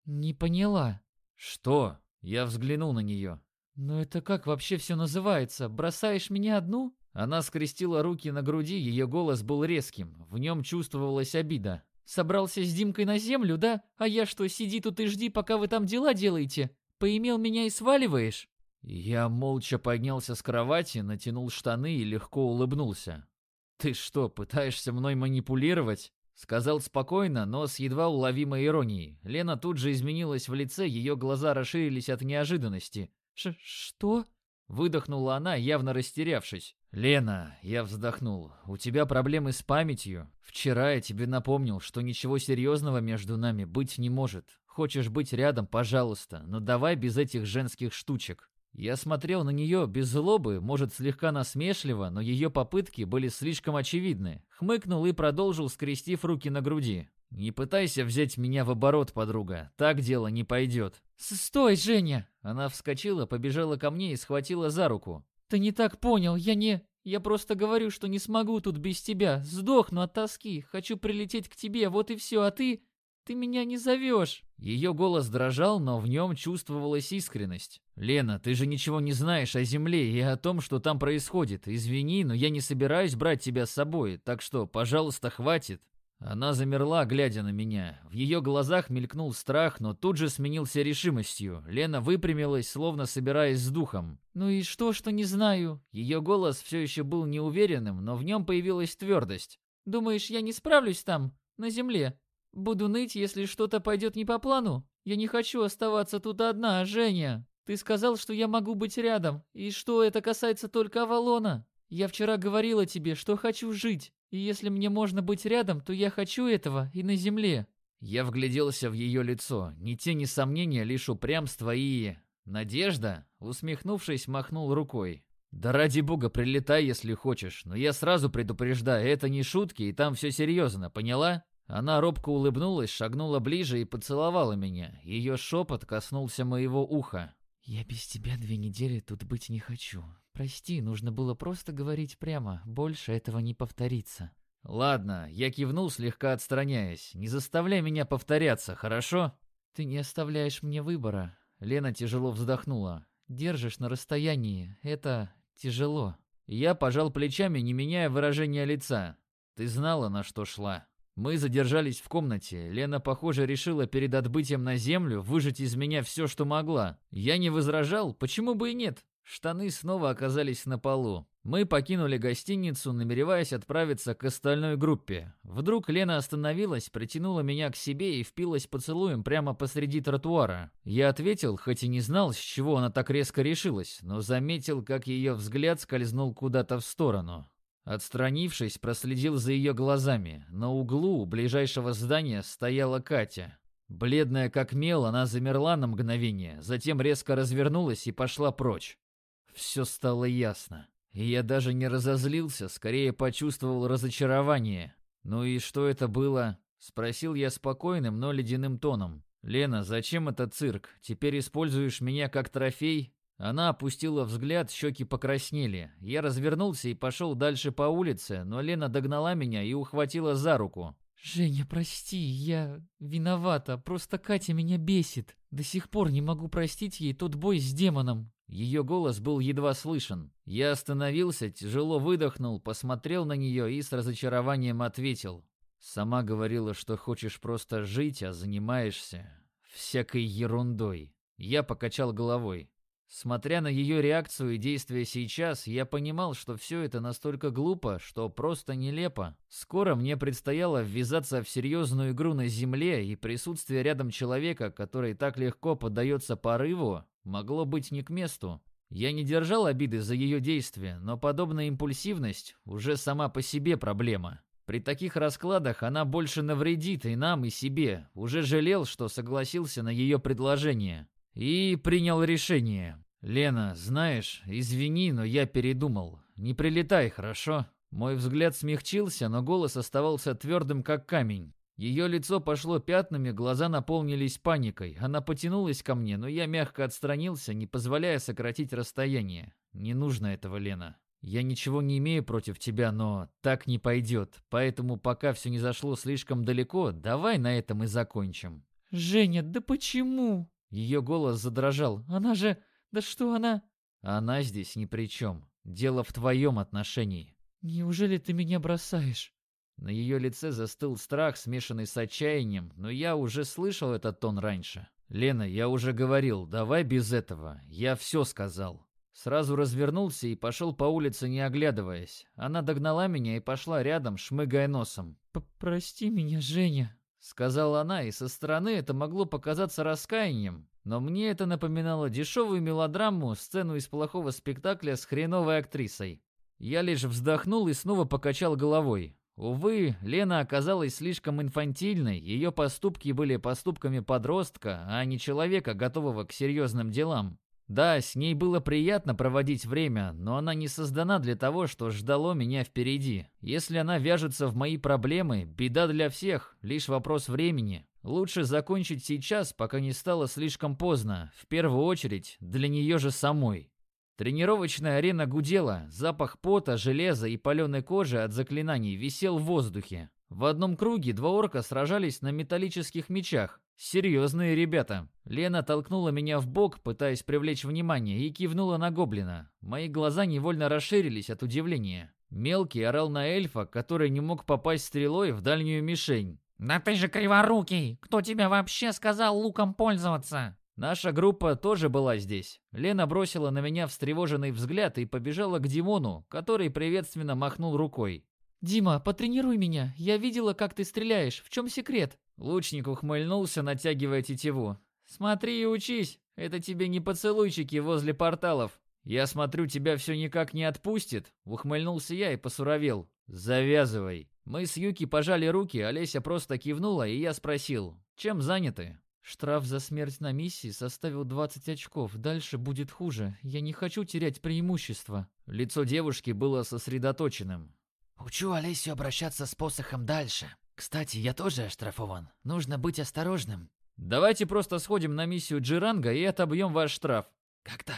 «Не поняла». «Что?» Я взглянул на нее. «Ну это как вообще все называется? Бросаешь меня одну?» Она скрестила руки на груди, ее голос был резким. В нем чувствовалась обида. Собрался с Димкой на землю, да? А я что, сиди тут и жди, пока вы там дела делаете? Поимел меня и сваливаешь?» Я молча поднялся с кровати, натянул штаны и легко улыбнулся. «Ты что, пытаешься мной манипулировать?» Сказал спокойно, но с едва уловимой иронией. Лена тут же изменилась в лице, ее глаза расширились от неожиданности. Ш «Что?» Выдохнула она, явно растерявшись. «Лена», — я вздохнул, — «у тебя проблемы с памятью. Вчера я тебе напомнил, что ничего серьезного между нами быть не может. Хочешь быть рядом, пожалуйста, но давай без этих женских штучек». Я смотрел на нее без злобы, может, слегка насмешливо, но ее попытки были слишком очевидны. Хмыкнул и продолжил, скрестив руки на груди. «Не пытайся взять меня в оборот, подруга. Так дело не пойдет». «Стой, Женя!» Она вскочила, побежала ко мне и схватила за руку. «Ты не так понял, я не... Я просто говорю, что не смогу тут без тебя. Сдохну от тоски. Хочу прилететь к тебе, вот и все, а ты... Ты меня не зовешь!» Ее голос дрожал, но в нем чувствовалась искренность. «Лена, ты же ничего не знаешь о Земле и о том, что там происходит. Извини, но я не собираюсь брать тебя с собой, так что, пожалуйста, хватит». Она замерла, глядя на меня. В ее глазах мелькнул страх, но тут же сменился решимостью. Лена выпрямилась, словно собираясь с духом. «Ну и что, что не знаю?» Ее голос все еще был неуверенным, но в нем появилась твердость. «Думаешь, я не справлюсь там, на земле? Буду ныть, если что-то пойдет не по плану? Я не хочу оставаться тут одна, Женя. Ты сказал, что я могу быть рядом, и что это касается только Авалона. Я вчера говорила тебе, что хочу жить. И если мне можно быть рядом, то я хочу этого и на земле. Я вгляделся в ее лицо. Ни тени сомнения, лишь упрямство и... Надежда, усмехнувшись, махнул рукой. «Да ради бога, прилетай, если хочешь, но я сразу предупреждаю, это не шутки, и там все серьезно, поняла?» Она робко улыбнулась, шагнула ближе и поцеловала меня. Ее шепот коснулся моего уха. «Я без тебя две недели тут быть не хочу. Прости, нужно было просто говорить прямо, больше этого не повторится. Ладно, я кивнул, слегка отстраняясь. Не заставляй меня повторяться, хорошо? Ты не оставляешь мне выбора. Лена тяжело вздохнула. Держишь на расстоянии. Это тяжело. Я пожал плечами, не меняя выражения лица. Ты знала, на что шла. Мы задержались в комнате. Лена, похоже, решила перед отбытием на землю выжать из меня все, что могла. Я не возражал, почему бы и нет? Штаны снова оказались на полу. Мы покинули гостиницу, намереваясь отправиться к остальной группе. Вдруг Лена остановилась, притянула меня к себе и впилась поцелуем прямо посреди тротуара. Я ответил, хоть и не знал, с чего она так резко решилась, но заметил, как ее взгляд скользнул куда-то в сторону. Отстранившись, проследил за ее глазами. На углу ближайшего здания стояла Катя. Бледная как мел, она замерла на мгновение, затем резко развернулась и пошла прочь. Все стало ясно. И я даже не разозлился, скорее почувствовал разочарование. «Ну и что это было?» — спросил я спокойным, но ледяным тоном. «Лена, зачем этот цирк? Теперь используешь меня как трофей?» Она опустила взгляд, щеки покраснели. Я развернулся и пошел дальше по улице, но Лена догнала меня и ухватила за руку. «Женя, прости, я виновата, просто Катя меня бесит. До сих пор не могу простить ей тот бой с демоном. Ее голос был едва слышен. Я остановился, тяжело выдохнул, посмотрел на нее и с разочарованием ответил. «Сама говорила, что хочешь просто жить, а занимаешься всякой ерундой». Я покачал головой. Смотря на ее реакцию и действия сейчас, я понимал, что все это настолько глупо, что просто нелепо. Скоро мне предстояло ввязаться в серьезную игру на земле, и присутствие рядом человека, который так легко поддается порыву, могло быть не к месту. Я не держал обиды за ее действия, но подобная импульсивность уже сама по себе проблема. При таких раскладах она больше навредит и нам, и себе. Уже жалел, что согласился на ее предложение. И принял решение. «Лена, знаешь, извини, но я передумал. Не прилетай, хорошо?» Мой взгляд смягчился, но голос оставался твердым, как камень. Ее лицо пошло пятнами, глаза наполнились паникой. Она потянулась ко мне, но я мягко отстранился, не позволяя сократить расстояние. Не нужно этого, Лена. Я ничего не имею против тебя, но так не пойдет. Поэтому пока все не зашло слишком далеко, давай на этом и закончим. Женя, да почему? Ее голос задрожал. Она же... Да что она... Она здесь ни при чем. Дело в твоем отношении. Неужели ты меня бросаешь? На ее лице застыл страх, смешанный с отчаянием, но я уже слышал этот тон раньше. «Лена, я уже говорил, давай без этого. Я все сказал». Сразу развернулся и пошел по улице, не оглядываясь. Она догнала меня и пошла рядом, шмыгая носом. «Прости меня, Женя», — сказала она, и со стороны это могло показаться раскаянием. Но мне это напоминало дешевую мелодраму, сцену из плохого спектакля с хреновой актрисой. Я лишь вздохнул и снова покачал головой. Увы, Лена оказалась слишком инфантильной, ее поступки были поступками подростка, а не человека, готового к серьезным делам. Да, с ней было приятно проводить время, но она не создана для того, что ждало меня впереди. Если она вяжется в мои проблемы, беда для всех, лишь вопрос времени. Лучше закончить сейчас, пока не стало слишком поздно, в первую очередь для нее же самой. Тренировочная арена гудела, запах пота, железа и паленой кожи от заклинаний висел в воздухе. В одном круге два орка сражались на металлических мечах. Серьезные ребята. Лена толкнула меня в бок, пытаясь привлечь внимание, и кивнула на гоблина. Мои глаза невольно расширились от удивления. Мелкий орал на эльфа, который не мог попасть стрелой в дальнюю мишень. «Да ты же криворукий! Кто тебе вообще сказал луком пользоваться?» Наша группа тоже была здесь. Лена бросила на меня встревоженный взгляд и побежала к Димону, который приветственно махнул рукой. «Дима, потренируй меня. Я видела, как ты стреляешь. В чем секрет?» Лучник ухмыльнулся, натягивая тетиву. «Смотри и учись. Это тебе не поцелуйчики возле порталов. Я смотрю, тебя все никак не отпустит». Ухмыльнулся я и посуровел. «Завязывай». Мы с Юки пожали руки, Олеся просто кивнула, и я спросил, чем заняты? Штраф за смерть на миссии составил 20 очков. Дальше будет хуже. Я не хочу терять преимущество. Лицо девушки было сосредоточенным. Учу Олесю обращаться с посохом дальше. Кстати, я тоже оштрафован. Нужно быть осторожным. Давайте просто сходим на миссию Джиранга и отобьем ваш штраф. Как-то.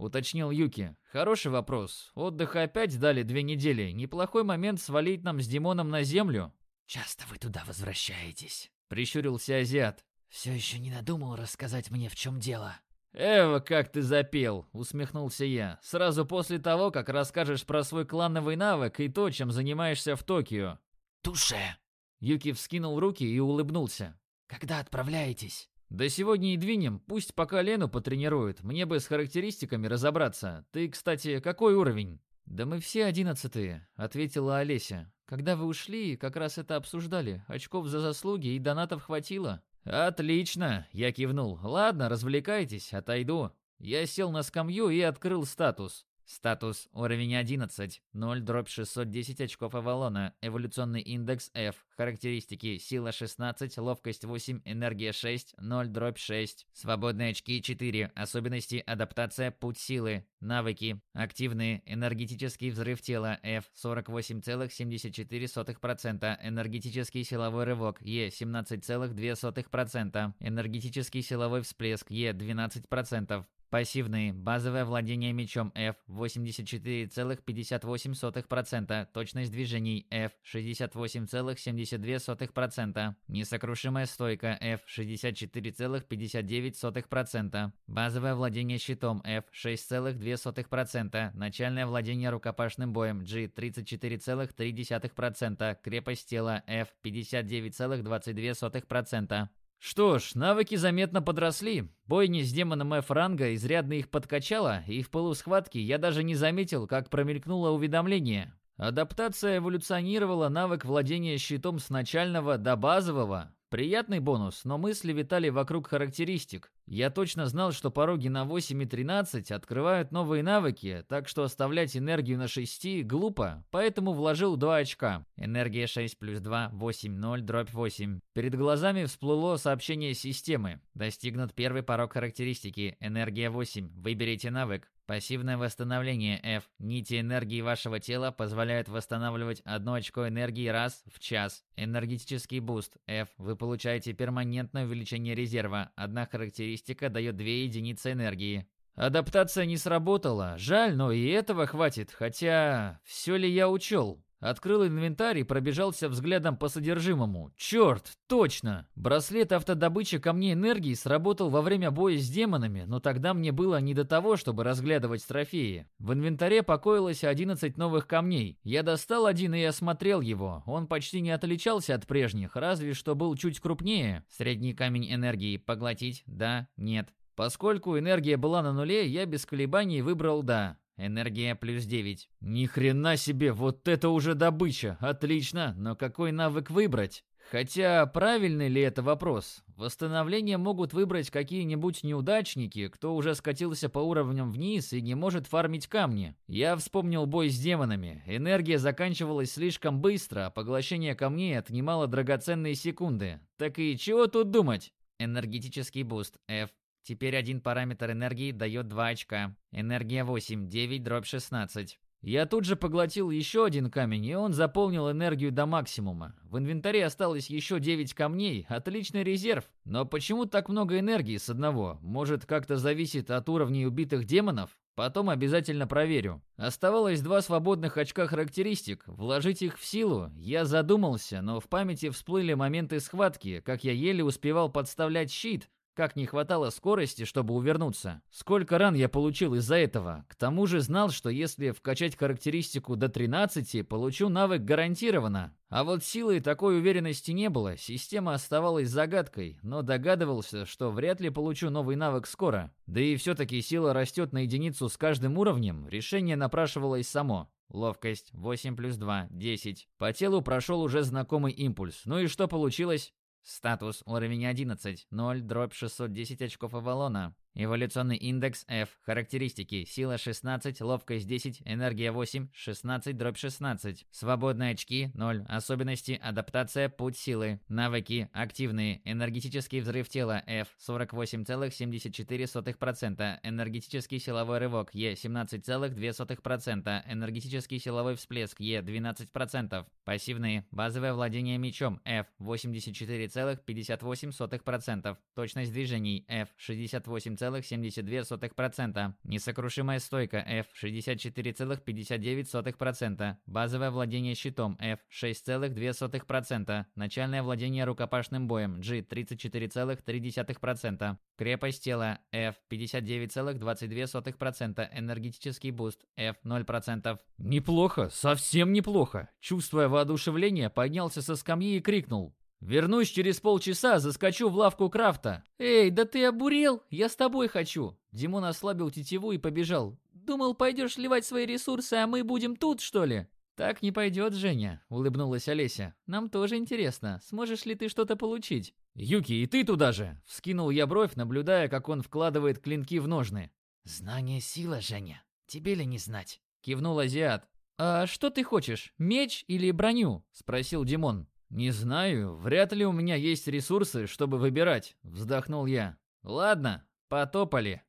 Уточнил Юки. Хороший вопрос. Отдыха опять дали две недели. Неплохой момент свалить нам с Димоном на землю. Часто вы туда возвращаетесь. Прищурился азиат. Все еще не надумал рассказать мне, в чем дело. «Эва, как ты запел!» — усмехнулся я. «Сразу после того, как расскажешь про свой клановый навык и то, чем занимаешься в Токио». «Туше!» Юки вскинул руки и улыбнулся. «Когда отправляетесь?» «Да сегодня и двинем. Пусть пока Лену потренируют. Мне бы с характеристиками разобраться. Ты, кстати, какой уровень?» «Да мы все одиннадцатые», — ответила Олеся. «Когда вы ушли, как раз это обсуждали. Очков за заслуги и донатов хватило». «Отлично!» — я кивнул. «Ладно, развлекайтесь, отойду». Я сел на скамью и открыл статус. Статус уровень 11, 0 дробь 610 очков Авалона, эволюционный индекс F, характеристики сила 16, ловкость 8, энергия 6, 0 дробь 6, свободные очки 4, особенности адаптация путь силы, навыки, активные, энергетический взрыв тела F 48,74%, энергетический силовой рывок E 17,2%, энергетический силовой всплеск E 12%, Пассивные. Базовое владение мечом F 84,58%. Точность движений F 68,72%. Несокрушимая стойка F 64,59%. Базовое владение щитом F 6,2%. Начальное владение рукопашным боем G 34,3%. Крепость тела F 59,22%. Что ж, навыки заметно подросли. Бойня с демоном F-ранга изрядно их подкачала, и в полусхватке я даже не заметил, как промелькнуло уведомление. Адаптация эволюционировала навык владения щитом с начального до базового. Приятный бонус, но мысли витали вокруг характеристик. Я точно знал, что пороги на 8 и 13 открывают новые навыки, так что оставлять энергию на 6 глупо, поэтому вложил 2 очка. Энергия 6 плюс 2, 8, 0, дробь 8. Перед глазами всплыло сообщение системы. Достигнут первый порог характеристики. Энергия 8. Выберите навык. Пассивное восстановление F. Нити энергии вашего тела позволяют восстанавливать одно очко энергии раз в час. Энергетический буст F. Вы получаете перманентное увеличение резерва. Одна характеристика дает 2 единицы энергии. Адаптация не сработала. Жаль, но и этого хватит. Хотя, все ли я учел? Открыл инвентарь и пробежался взглядом по содержимому. Черт, точно! Браслет автодобычи камней энергии сработал во время боя с демонами, но тогда мне было не до того, чтобы разглядывать трофеи. В инвентаре покоилось 11 новых камней. Я достал один и осмотрел его. Он почти не отличался от прежних, разве что был чуть крупнее. Средний камень энергии поглотить? Да, нет. Поскольку энергия была на нуле, я без колебаний выбрал «да». Энергия плюс 9. Ни хрена себе, вот это уже добыча. Отлично, но какой навык выбрать? Хотя, правильный ли это вопрос? Восстановление могут выбрать какие-нибудь неудачники, кто уже скатился по уровням вниз и не может фармить камни. Я вспомнил бой с демонами. Энергия заканчивалась слишком быстро, а поглощение камней отнимало драгоценные секунды. Так и чего тут думать? Энергетический буст F Теперь один параметр энергии дает 2 очка. Энергия 8, 9 дробь 16. Я тут же поглотил еще один камень, и он заполнил энергию до максимума. В инвентаре осталось еще 9 камней, отличный резерв. Но почему так много энергии с одного? Может, как-то зависит от уровней убитых демонов? Потом обязательно проверю. Оставалось два свободных очка характеристик. Вложить их в силу. Я задумался, но в памяти всплыли моменты схватки, как я еле успевал подставлять щит, как не хватало скорости, чтобы увернуться. Сколько ран я получил из-за этого. К тому же знал, что если вкачать характеристику до 13, получу навык гарантированно. А вот силы такой уверенности не было, система оставалась загадкой, но догадывался, что вряд ли получу новый навык скоро. Да и все-таки сила растет на единицу с каждым уровнем, решение напрашивалось само. Ловкость 8 плюс 2, 10. По телу прошел уже знакомый импульс. Ну и что получилось? Статус уровень 11, 0 дробь 610 очков Авалона. Эволюционный индекс F. Характеристики. Сила 16, ловкость 10, энергия 8, 16 дробь 16. Свободные очки 0. Особенности. Адаптация. Путь силы. Навыки. Активные. Энергетический взрыв тела F. 48,74%. Энергетический силовой рывок E. 17,2%. Энергетический силовой всплеск E. 12%. Пассивные. Базовое владение мечом F. 84,58%. Точность движений F. 68 67,72%. Несокрушимая стойка F 64,59%. Базовое владение щитом F 6,2%. Начальное владение рукопашным боем G 34,3%. Крепость тела F 59,22%. Энергетический буст F 0%. Неплохо, совсем неплохо. Чувствуя воодушевление, поднялся со скамьи и крикнул. Вернусь через полчаса, заскочу в лавку крафта. Эй, да ты обурел? Я с тобой хочу. Димон ослабил тетиву и побежал. Думал, пойдешь сливать свои ресурсы, а мы будем тут, что ли?» «Так не пойдет, Женя», — улыбнулась Олеся. «Нам тоже интересно, сможешь ли ты что-то получить?» «Юки, и ты туда же!» — вскинул я бровь, наблюдая, как он вкладывает клинки в ножны. «Знание — сила, Женя. Тебе ли не знать?» — кивнул азиат. «А что ты хочешь, меч или броню?» — спросил Димон. «Не знаю, вряд ли у меня есть ресурсы, чтобы выбирать», — вздохнул я. «Ладно, потопали».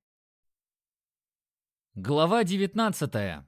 Глава девятнадцатая.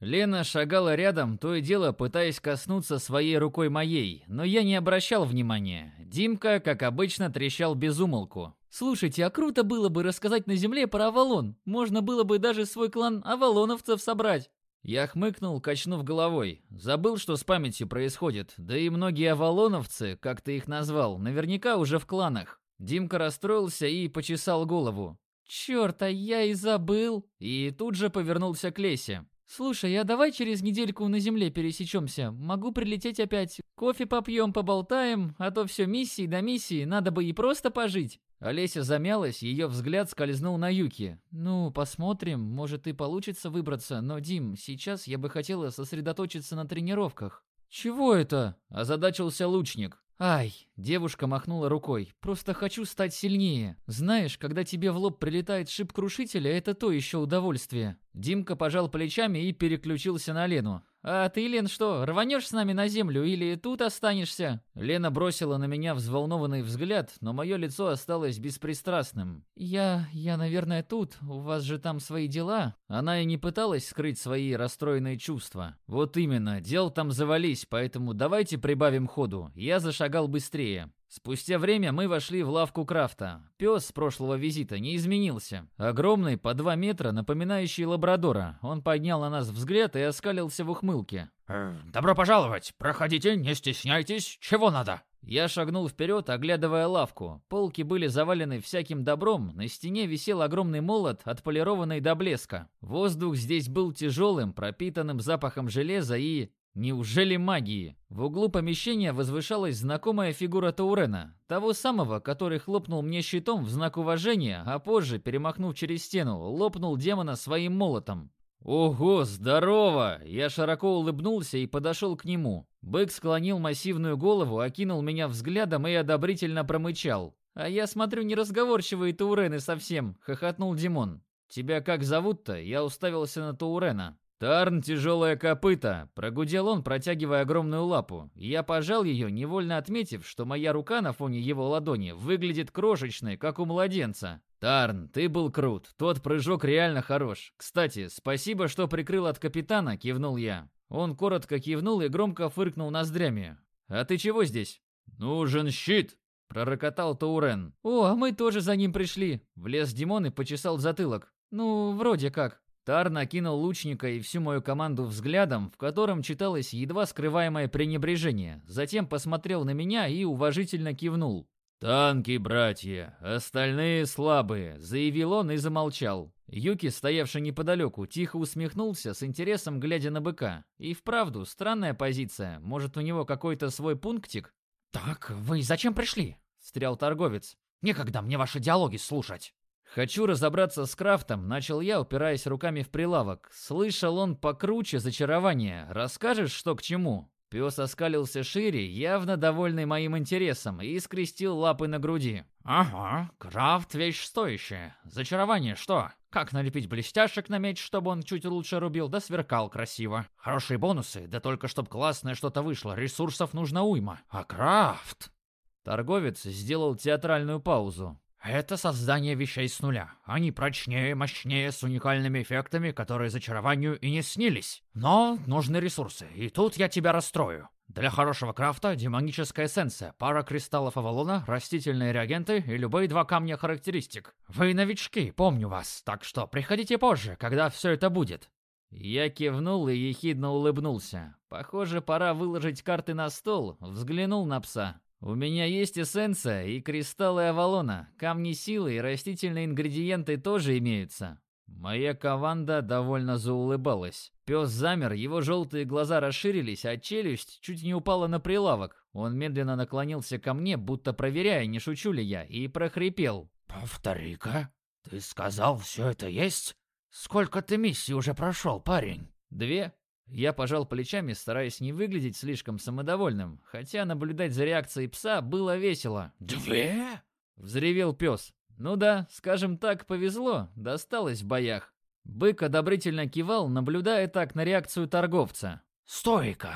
Лена шагала рядом, то и дело пытаясь коснуться своей рукой моей, но я не обращал внимания. Димка, как обычно, трещал без умолку. «Слушайте, а круто было бы рассказать на земле про Авалон. Можно было бы даже свой клан авалоновцев собрать». Я хмыкнул, качнув головой. Забыл, что с памятью происходит. Да и многие авалоновцы, как ты их назвал, наверняка уже в кланах. Димка расстроился и почесал голову. «Чёрт, а я и забыл!» И тут же повернулся к Лесе. «Слушай, а давай через недельку на земле пересечемся. Могу прилететь опять. Кофе попьем, поболтаем, а то все миссии до миссии, надо бы и просто пожить». Олеся замялась, ее взгляд скользнул на Юки. «Ну, посмотрим, может и получится выбраться, но, Дим, сейчас я бы хотела сосредоточиться на тренировках». «Чего это?» – озадачился лучник. «Ай!» – девушка махнула рукой. «Просто хочу стать сильнее. Знаешь, когда тебе в лоб прилетает шип крушителя, это то еще удовольствие». Димка пожал плечами и переключился на Лену. «А ты, Лен, что, рванешь с нами на землю или тут останешься?» Лена бросила на меня взволнованный взгляд, но мое лицо осталось беспристрастным. «Я... я, наверное, тут. У вас же там свои дела». Она и не пыталась скрыть свои расстроенные чувства. «Вот именно, дел там завались, поэтому давайте прибавим ходу. Я зашагал быстрее». Спустя время мы вошли в лавку Крафта. Пес с прошлого визита не изменился. Огромный, по два метра, напоминающий лабрадора. Он поднял на нас взгляд и оскалился в ухмылке. «Э, «Добро пожаловать! Проходите, не стесняйтесь. Чего надо?» Я шагнул вперед, оглядывая лавку. Полки были завалены всяким добром, на стене висел огромный молот, отполированный до блеска. Воздух здесь был тяжелым, пропитанным запахом железа и... Неужели магии? В углу помещения возвышалась знакомая фигура Таурена, того самого, который хлопнул мне щитом в знак уважения, а позже, перемахнув через стену, лопнул демона своим молотом. «Ого, здорово!» Я широко улыбнулся и подошел к нему. Бык склонил массивную голову, окинул меня взглядом и одобрительно промычал. «А я смотрю, неразговорчивые Таурены совсем», — хохотнул Димон. «Тебя как зовут-то?» Я уставился на Таурена. «Тарн, тяжелое копыто!» – прогудел он, протягивая огромную лапу. Я пожал ее, невольно отметив, что моя рука на фоне его ладони выглядит крошечной, как у младенца. «Тарн, ты был крут. Тот прыжок реально хорош. Кстати, спасибо, что прикрыл от капитана», – кивнул я. Он коротко кивнул и громко фыркнул ноздрями. «А ты чего здесь?» «Нужен щит!» – пророкотал Таурен. «О, а мы тоже за ним пришли!» Влез Димон и почесал затылок. «Ну, вроде как». Тар накинул лучника и всю мою команду взглядом, в котором читалось едва скрываемое пренебрежение. Затем посмотрел на меня и уважительно кивнул. «Танки, братья, остальные слабые», — заявил он и замолчал. Юки, стоявший неподалеку, тихо усмехнулся, с интересом глядя на быка. И вправду, странная позиция. Может, у него какой-то свой пунктик? «Так, вы зачем пришли?» — встрял торговец. «Некогда мне ваши диалоги слушать». «Хочу разобраться с крафтом», — начал я, упираясь руками в прилавок. Слышал он покруче зачарования. Расскажешь, что к чему?» Пес оскалился шире, явно довольный моим интересом, и скрестил лапы на груди. «Ага, крафт — вещь стоящая. Зачарование что? Как налепить блестяшек на меч, чтобы он чуть лучше рубил, да сверкал красиво. Хорошие бонусы, да только чтоб классное что-то вышло, ресурсов нужно уйма. А крафт...» Торговец сделал театральную паузу. Это создание вещей с нуля. Они прочнее, мощнее, с уникальными эффектами, которые зачарованию и не снились. Но нужны ресурсы, и тут я тебя расстрою. Для хорошего крафта демоническая эссенция, пара кристаллов Авалона, растительные реагенты и любые два камня характеристик. Вы новички, помню вас, так что приходите позже, когда все это будет. Я кивнул и ехидно улыбнулся. Похоже, пора выложить карты на стол, взглянул на пса. У меня есть эссенция и кристаллы Авалона, камни силы и растительные ингредиенты тоже имеются. Моя команда довольно заулыбалась. Пес замер, его желтые глаза расширились, а челюсть чуть не упала на прилавок. Он медленно наклонился ко мне, будто проверяя, не шучу ли я, и прохрипел. «Повтори-ка, ты сказал, все это есть?» Сколько ты миссий уже прошел, парень? Две. Я пожал плечами, стараясь не выглядеть слишком самодовольным, хотя наблюдать за реакцией пса было весело. Две? Взревел пес. Ну да, скажем так, повезло, досталось в боях. Бык одобрительно кивал, наблюдая так на реакцию торговца. Стойка.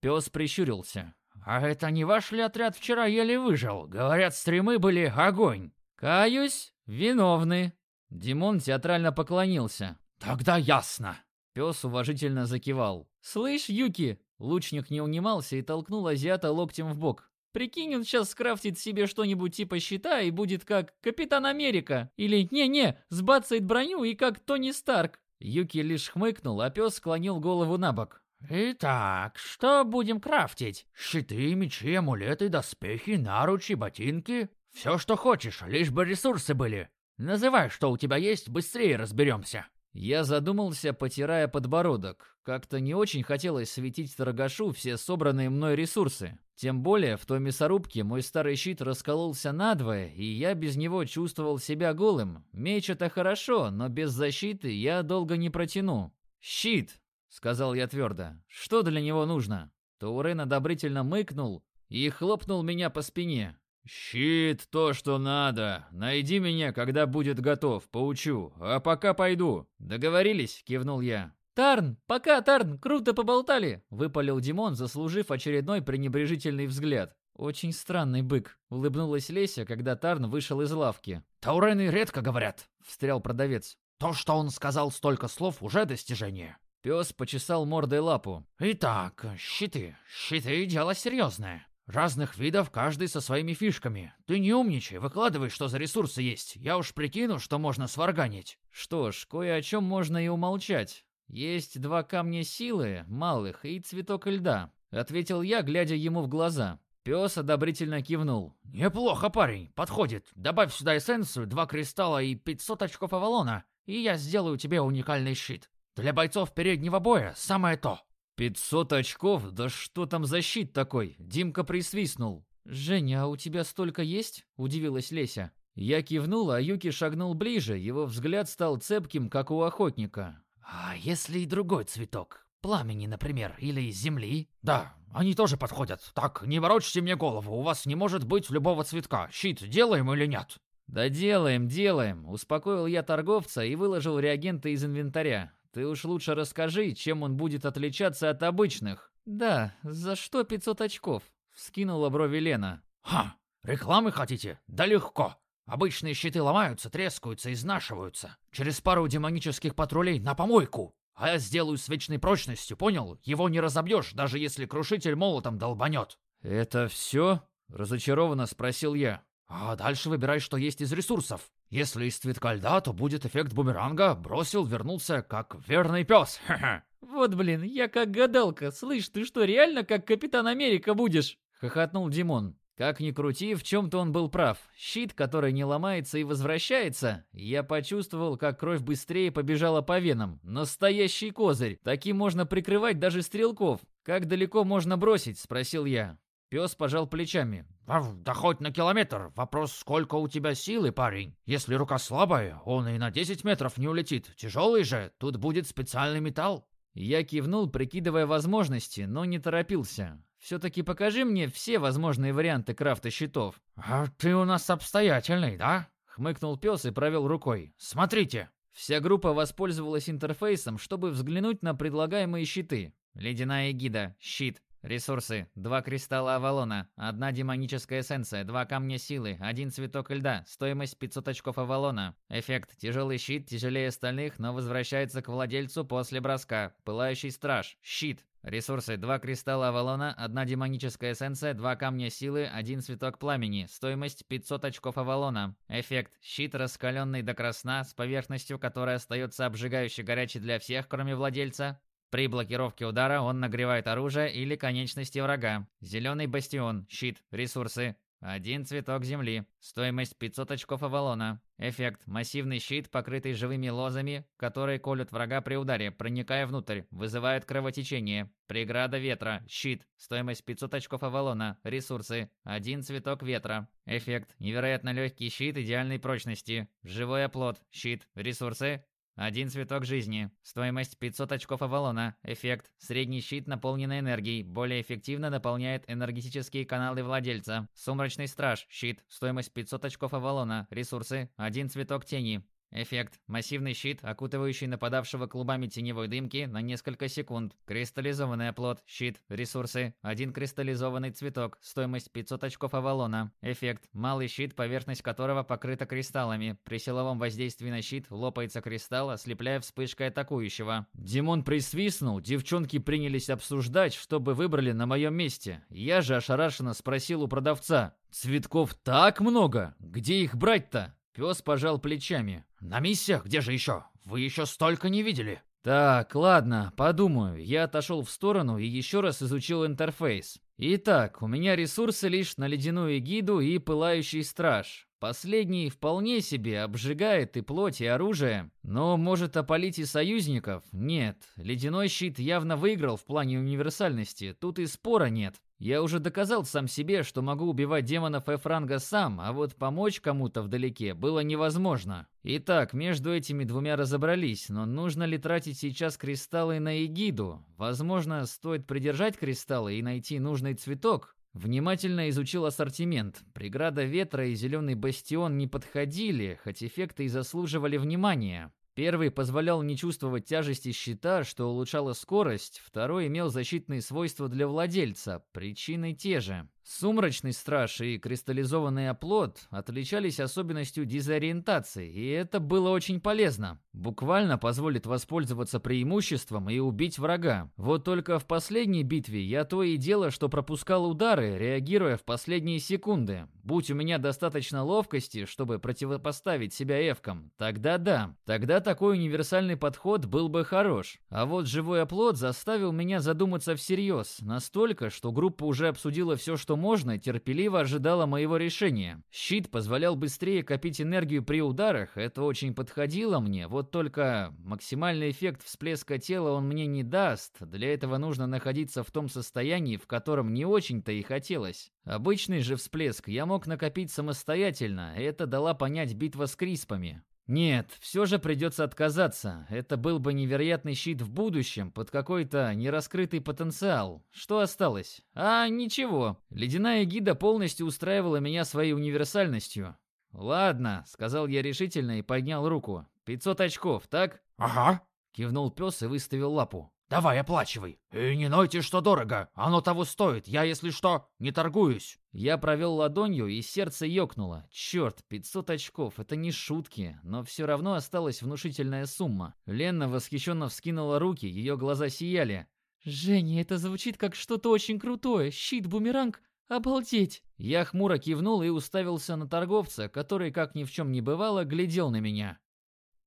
Пес прищурился. А это не ваш ли отряд вчера еле выжил? Говорят, стримы были огонь. Каюсь, виновны. Димон театрально поклонился. Тогда ясно. Пес уважительно закивал. «Слышь, Юки!» Лучник не унимался и толкнул азиата локтем в бок. «Прикинь, он сейчас скрафтит себе что-нибудь типа щита и будет как Капитан Америка. Или, не-не, сбацает броню и как Тони Старк». Юки лишь хмыкнул, а пес склонил голову на бок. «Итак, что будем крафтить? Щиты, мечи, амулеты, доспехи, наручи, ботинки? Все, что хочешь, лишь бы ресурсы были. Называй, что у тебя есть, быстрее разберемся». Я задумался, потирая подбородок. Как-то не очень хотелось светить торгашу все собранные мной ресурсы. Тем более, в той мясорубке мой старый щит раскололся надвое, и я без него чувствовал себя голым. Меч это хорошо, но без защиты я долго не протяну. «Щит!» — сказал я твердо. «Что для него нужно?» Таурен одобрительно мыкнул и хлопнул меня по спине. «Щит то, что надо. Найди меня, когда будет готов, поучу. А пока пойду». «Договорились?» — кивнул я. «Тарн! Пока, Тарн! Круто поболтали!» — выпалил Димон, заслужив очередной пренебрежительный взгляд. «Очень странный бык», — улыбнулась Леся, когда Тарн вышел из лавки. «Таурены редко говорят», — встрял продавец. «То, что он сказал столько слов, уже достижение». Пес почесал мордой лапу. «Итак, щиты. Щиты — дело серьезное. Разных видов, каждый со своими фишками. Ты не умничай, выкладывай, что за ресурсы есть. Я уж прикину, что можно сварганить. Что ж, кое о чем можно и умолчать. Есть два камня силы, малых, и цветок льда. Ответил я, глядя ему в глаза. Пес одобрительно кивнул. «Неплохо, парень, подходит. Добавь сюда эссенцию, два кристалла и 500 очков Авалона, и я сделаю тебе уникальный щит. Для бойцов переднего боя самое то». «Пятьсот очков? Да что там за щит такой?» Димка присвистнул. «Женя, а у тебя столько есть?» – удивилась Леся. Я кивнул, а Юки шагнул ближе, его взгляд стал цепким, как у охотника. «А если и другой цветок? Пламени, например, или из земли?» «Да, они тоже подходят. Так, не ворочайте мне голову, у вас не может быть любого цветка. Щит делаем или нет?» «Да делаем, делаем», – успокоил я торговца и выложил реагенты из инвентаря. Ты уж лучше расскажи, чем он будет отличаться от обычных. Да, за что 500 очков? Вскинула брови Лена. Ха, рекламы хотите? Да легко. Обычные щиты ломаются, трескаются, изнашиваются. Через пару демонических патрулей на помойку. А я сделаю с вечной прочностью, понял? Его не разобьешь, даже если крушитель молотом долбанет. Это все? Разочарованно спросил я. А дальше выбирай, что есть из ресурсов. Если из цветка льда, то будет эффект бумеранга. Бросил, вернулся, как верный пес. Вот блин, я как гадалка. Слышь, ты что, реально как Капитан Америка будешь? Хохотнул Димон. Как ни крути, в чем-то он был прав. Щит, который не ломается и возвращается. Я почувствовал, как кровь быстрее побежала по венам. Настоящий козырь. Таким можно прикрывать даже стрелков. Как далеко можно бросить? Спросил я. Пес пожал плечами. «Да хоть на километр. Вопрос, сколько у тебя силы, парень. Если рука слабая, он и на 10 метров не улетит. Тяжелый же, тут будет специальный металл». Я кивнул, прикидывая возможности, но не торопился. Все-таки покажи мне все возможные варианты крафта щитов. «А ты у нас обстоятельный, да?» Хмыкнул пес и провел рукой. «Смотрите!» Вся группа воспользовалась интерфейсом, чтобы взглянуть на предлагаемые щиты. Ледяная гида, щит, Ресурсы. Два кристалла Авалона, одна демоническая эссенция, два камня силы, один цветок льда, стоимость 500 очков Авалона. Эффект. Тяжелый щит, тяжелее остальных, но возвращается к владельцу после броска. Пылающий страж. Щит. Ресурсы. Два кристалла Авалона, одна демоническая эссенция, два камня силы, один цветок пламени. Стоимость 500 очков Авалона. Эффект. Щит, раскаленный до красна, с поверхностью, которая остается обжигающе горячей для всех, кроме владельца. При блокировке удара он нагревает оружие или конечности врага. Зеленый бастион, щит, ресурсы. Один цветок земли. Стоимость 500 очков Авалона. Эффект. Массивный щит, покрытый живыми лозами, которые колют врага при ударе, проникая внутрь, вызывают кровотечение. Преграда ветра. Щит. Стоимость 500 очков Авалона. Ресурсы. Один цветок ветра. Эффект. Невероятно легкий щит идеальной прочности. Живой оплот. Щит. Ресурсы. Один цветок жизни. Стоимость 500 очков Авалона. Эффект. Средний щит, наполненный энергией. Более эффективно наполняет энергетические каналы владельца. Сумрачный страж. Щит. Стоимость 500 очков Авалона. Ресурсы. Один цветок тени. Эффект. Массивный щит, окутывающий нападавшего клубами теневой дымки на несколько секунд. Кристаллизованный оплот. Щит. Ресурсы. Один кристаллизованный цветок. Стоимость 500 очков Авалона. Эффект. Малый щит, поверхность которого покрыта кристаллами. При силовом воздействии на щит лопается кристалл, ослепляя вспышкой атакующего. Димон присвистнул, девчонки принялись обсуждать, чтобы выбрали на моем месте. Я же ошарашенно спросил у продавца. «Цветков так много! Где их брать-то?» Пес пожал плечами. «На миссиях? Где же еще? Вы еще столько не видели!» Так, ладно, подумаю. Я отошел в сторону и еще раз изучил интерфейс. Итак, у меня ресурсы лишь на ледяную эгиду и пылающий страж. Последний вполне себе обжигает и плоть, и оружие, но может опалить и союзников? Нет, ледяной щит явно выиграл в плане универсальности, тут и спора нет. Я уже доказал сам себе, что могу убивать демонов F-ранга сам, а вот помочь кому-то вдалеке было невозможно. Итак, между этими двумя разобрались, но нужно ли тратить сейчас кристаллы на эгиду? Возможно, стоит придержать кристаллы и найти нужный цветок? Внимательно изучил ассортимент. Преграда ветра и зеленый бастион не подходили, хоть эффекты и заслуживали внимания. Первый позволял не чувствовать тяжести щита, что улучшало скорость, второй имел защитные свойства для владельца, причины те же. Сумрачный страж и кристаллизованный оплот отличались особенностью дезориентации, и это было очень полезно. Буквально позволит воспользоваться преимуществом и убить врага. Вот только в последней битве я то и дело, что пропускал удары, реагируя в последние секунды. Будь у меня достаточно ловкости, чтобы противопоставить себя эвкам, тогда да. Тогда такой универсальный подход был бы хорош. А вот живой оплот заставил меня задуматься всерьез, настолько, что группа уже обсудила все, что можно, терпеливо ожидала моего решения. Щит позволял быстрее копить энергию при ударах, это очень подходило мне, вот только максимальный эффект всплеска тела он мне не даст, для этого нужно находиться в том состоянии, в котором не очень-то и хотелось. Обычный же всплеск я мог накопить самостоятельно, это дала понять битва с Криспами. Нет, все же придется отказаться. Это был бы невероятный щит в будущем, под какой-то нераскрытый потенциал. Что осталось? А, ничего. Ледяная гида полностью устраивала меня своей универсальностью. «Ладно», — сказал я решительно и поднял руку. «Пятьсот очков, так?» «Ага», — кивнул пес и выставил лапу. «Давай, оплачивай. И не нойте, что дорого. Оно того стоит. Я, если что, не торгуюсь». Я провел ладонью, и сердце ёкнуло. Черт, 500 очков, это не шутки. Но все равно осталась внушительная сумма. Ленна восхищенно вскинула руки, ее глаза сияли. «Женя, это звучит как что-то очень крутое. Щит-бумеранг. Обалдеть!» Я хмуро кивнул и уставился на торговца, который, как ни в чем не бывало, глядел на меня.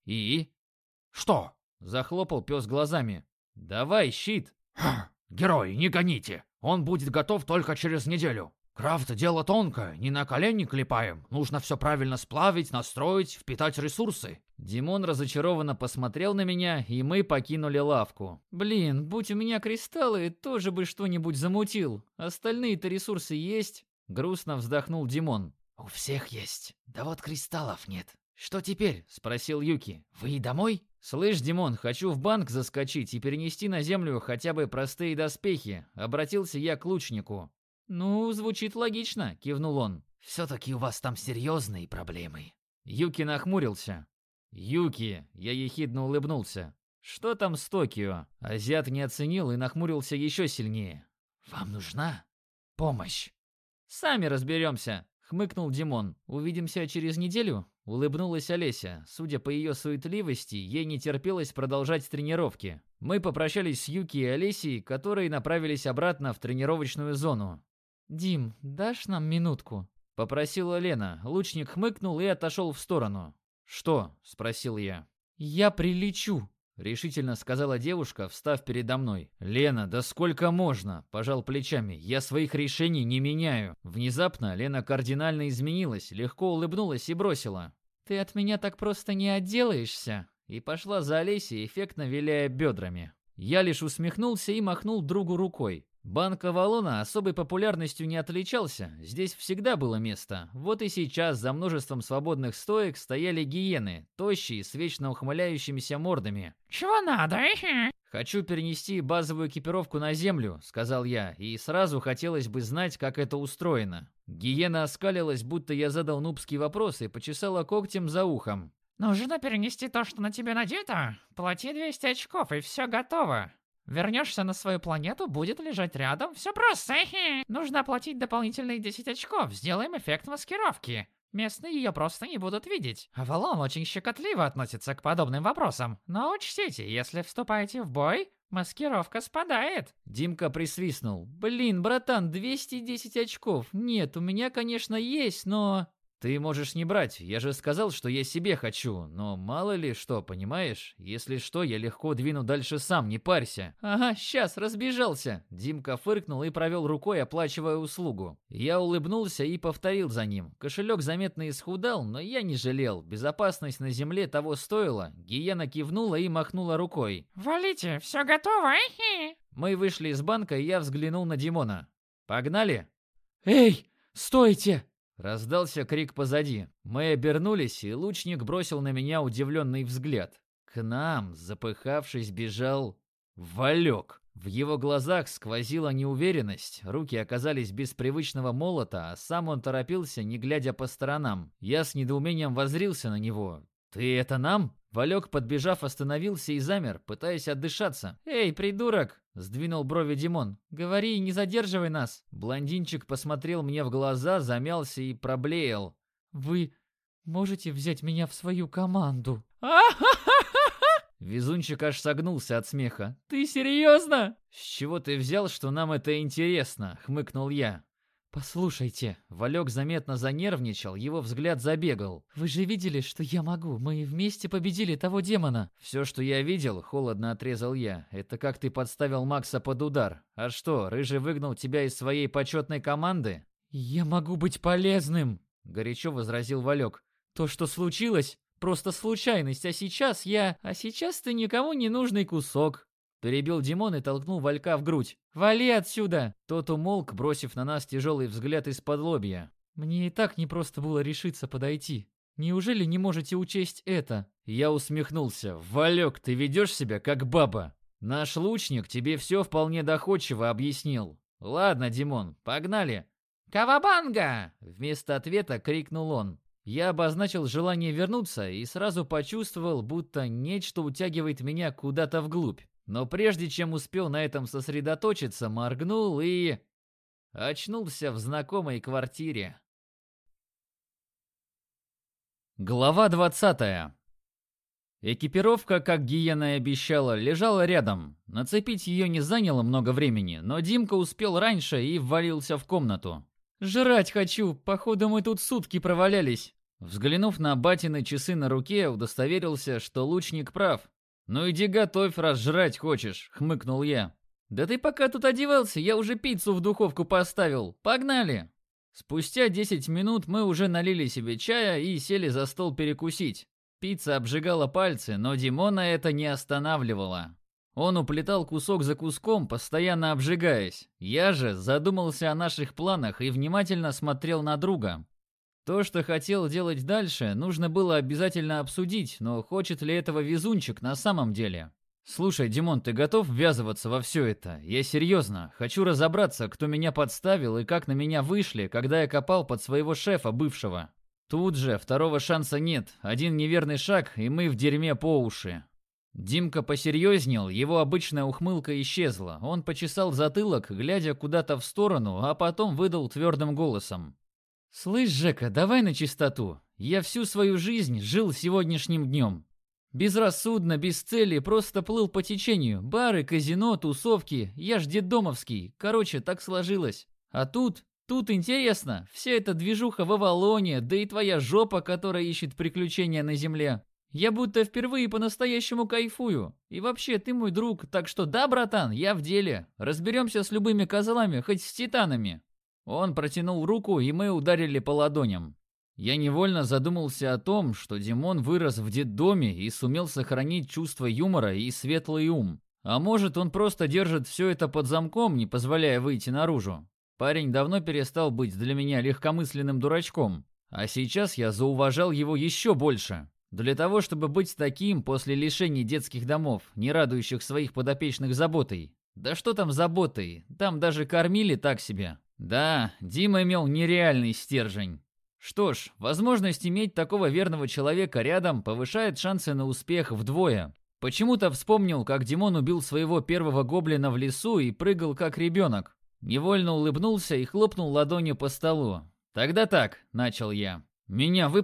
«И?» «Что?» — захлопал пес глазами. «Давай, щит!» «Герой, не гоните! Он будет готов только через неделю. Крафт — дело тонкое, не на колени клепаем. Нужно все правильно сплавить, настроить, впитать ресурсы». Димон разочарованно посмотрел на меня, и мы покинули лавку. «Блин, будь у меня кристаллы, тоже бы что-нибудь замутил. Остальные-то ресурсы есть?» Грустно вздохнул Димон. «У всех есть. Да вот кристаллов нет. Что теперь?» — спросил Юки. «Вы и домой?» «Слышь, Димон, хочу в банк заскочить и перенести на землю хотя бы простые доспехи», — обратился я к лучнику. «Ну, звучит логично», — кивнул он. «Все-таки у вас там серьезные проблемы». Юки нахмурился. «Юки», — я ехидно улыбнулся. «Что там с Токио?» Азиат не оценил и нахмурился еще сильнее. «Вам нужна помощь?» «Сами разберемся», — хмыкнул Димон. «Увидимся через неделю?» Улыбнулась Олеся. Судя по ее суетливости, ей не терпелось продолжать тренировки. Мы попрощались с Юки и Олесей, которые направились обратно в тренировочную зону. «Дим, дашь нам минутку?» — попросила Лена. Лучник хмыкнул и отошел в сторону. «Что?» — спросил я. «Я прилечу», — решительно сказала девушка, встав передо мной. «Лена, да сколько можно?» — пожал плечами. «Я своих решений не меняю». Внезапно Лена кардинально изменилась, легко улыбнулась и бросила. «Ты от меня так просто не отделаешься!» И пошла за Олесей, эффектно виляя бедрами. Я лишь усмехнулся и махнул другу рукой. Банк Авалона особой популярностью не отличался, здесь всегда было место. Вот и сейчас за множеством свободных стоек стояли гиены, тощие, с вечно ухмыляющимися мордами. «Чего надо?» «Хочу перенести базовую экипировку на землю», — сказал я, и сразу хотелось бы знать, как это устроено. Гиена оскалилась, будто я задал нубский вопрос и почесала когтем за ухом. «Нужно перенести то, что на тебе надето. Плати 200 очков, и все готово. Вернешься на свою планету, будет лежать рядом. Все просто. Нужно оплатить дополнительные 10 очков. Сделаем эффект маскировки. Местные ее просто не будут видеть. Авалон очень щекотливо относится к подобным вопросам. Но учтите, если вступаете в бой, маскировка спадает. Димка присвистнул. «Блин, братан, 210 очков. Нет, у меня, конечно, есть, но...» «Ты можешь не брать, я же сказал, что я себе хочу, но мало ли что, понимаешь? Если что, я легко двину дальше сам, не парься». «Ага, сейчас, разбежался». Димка фыркнул и провел рукой, оплачивая услугу. Я улыбнулся и повторил за ним. Кошелек заметно исхудал, но я не жалел. Безопасность на земле того стоила. Гиена кивнула и махнула рукой. «Валите, все готово, Мы вышли из банка, и я взглянул на Димона. «Погнали?» «Эй, стойте!» Раздался крик позади. Мы обернулись, и лучник бросил на меня удивленный взгляд. К нам, запыхавшись, бежал Валек. В его глазах сквозила неуверенность, руки оказались без привычного молота, а сам он торопился, не глядя по сторонам. Я с недоумением возрился на него. «Ты это нам?» Валек, подбежав, остановился и замер, пытаясь отдышаться. «Эй, придурок!» — сдвинул брови Димон. «Говори, не задерживай нас!» Блондинчик посмотрел мне в глаза, замялся и проблеял. «Вы можете взять меня в свою команду?» Везунчик аж согнулся от смеха. «Ты серьезно?» «С чего ты взял, что нам это интересно?» — хмыкнул я. «Послушайте». Валек заметно занервничал, его взгляд забегал. «Вы же видели, что я могу. Мы вместе победили того демона». «Все, что я видел, холодно отрезал я. Это как ты подставил Макса под удар. А что, Рыжий выгнал тебя из своей почетной команды?» «Я могу быть полезным», — горячо возразил Валек. «То, что случилось, просто случайность, а сейчас я... А сейчас ты никому не нужный кусок». Перебил Димон и толкнул Валька в грудь. «Вали отсюда!» Тот умолк, бросив на нас тяжелый взгляд из-под лобья. «Мне и так непросто было решиться подойти. Неужели не можете учесть это?» Я усмехнулся. «Валек, ты ведешь себя как баба. Наш лучник тебе все вполне доходчиво объяснил. Ладно, Димон, погнали!» «Кавабанга!» Вместо ответа крикнул он. Я обозначил желание вернуться и сразу почувствовал, будто нечто утягивает меня куда-то вглубь. Но прежде чем успел на этом сосредоточиться, моргнул и... Очнулся в знакомой квартире. Глава 20 Экипировка, как Гиена и обещала, лежала рядом. Нацепить ее не заняло много времени, но Димка успел раньше и ввалился в комнату. «Жрать хочу! Походу мы тут сутки провалялись!» Взглянув на батины часы на руке, удостоверился, что лучник прав. «Ну иди готовь, раз жрать хочешь», — хмыкнул я. «Да ты пока тут одевался, я уже пиццу в духовку поставил. Погнали!» Спустя 10 минут мы уже налили себе чая и сели за стол перекусить. Пицца обжигала пальцы, но Димона это не останавливало. Он уплетал кусок за куском, постоянно обжигаясь. Я же задумался о наших планах и внимательно смотрел на друга. То, что хотел делать дальше, нужно было обязательно обсудить, но хочет ли этого везунчик на самом деле? Слушай, Димон, ты готов ввязываться во все это? Я серьезно, хочу разобраться, кто меня подставил и как на меня вышли, когда я копал под своего шефа бывшего. Тут же второго шанса нет, один неверный шаг, и мы в дерьме по уши. Димка посерьезнел, его обычная ухмылка исчезла. Он почесал затылок, глядя куда-то в сторону, а потом выдал твердым голосом. «Слышь, Жека, давай на чистоту. Я всю свою жизнь жил сегодняшним днем. Безрассудно, без цели, просто плыл по течению. Бары, казино, тусовки. Я ж детдомовский. Короче, так сложилось. А тут... Тут интересно. Вся эта движуха в Авалоне, да и твоя жопа, которая ищет приключения на земле. Я будто впервые по-настоящему кайфую. И вообще, ты мой друг, так что да, братан, я в деле. Разберемся с любыми козлами, хоть с титанами. Он протянул руку, и мы ударили по ладоням. Я невольно задумался о том, что Димон вырос в детдоме и сумел сохранить чувство юмора и светлый ум. А может, он просто держит все это под замком, не позволяя выйти наружу. Парень давно перестал быть для меня легкомысленным дурачком, а сейчас я зауважал его еще больше. Для того, чтобы быть таким после лишений детских домов, не радующих своих подопечных заботой. Да что там заботой, там даже кормили так себе. Да, Дима имел нереальный стержень. Что ж, возможность иметь такого верного человека рядом повышает шансы на успех вдвое. Почему-то вспомнил, как Димон убил своего первого гоблина в лесу и прыгал как ребенок. Невольно улыбнулся и хлопнул ладонью по столу. «Тогда так», — начал я. «Меня вы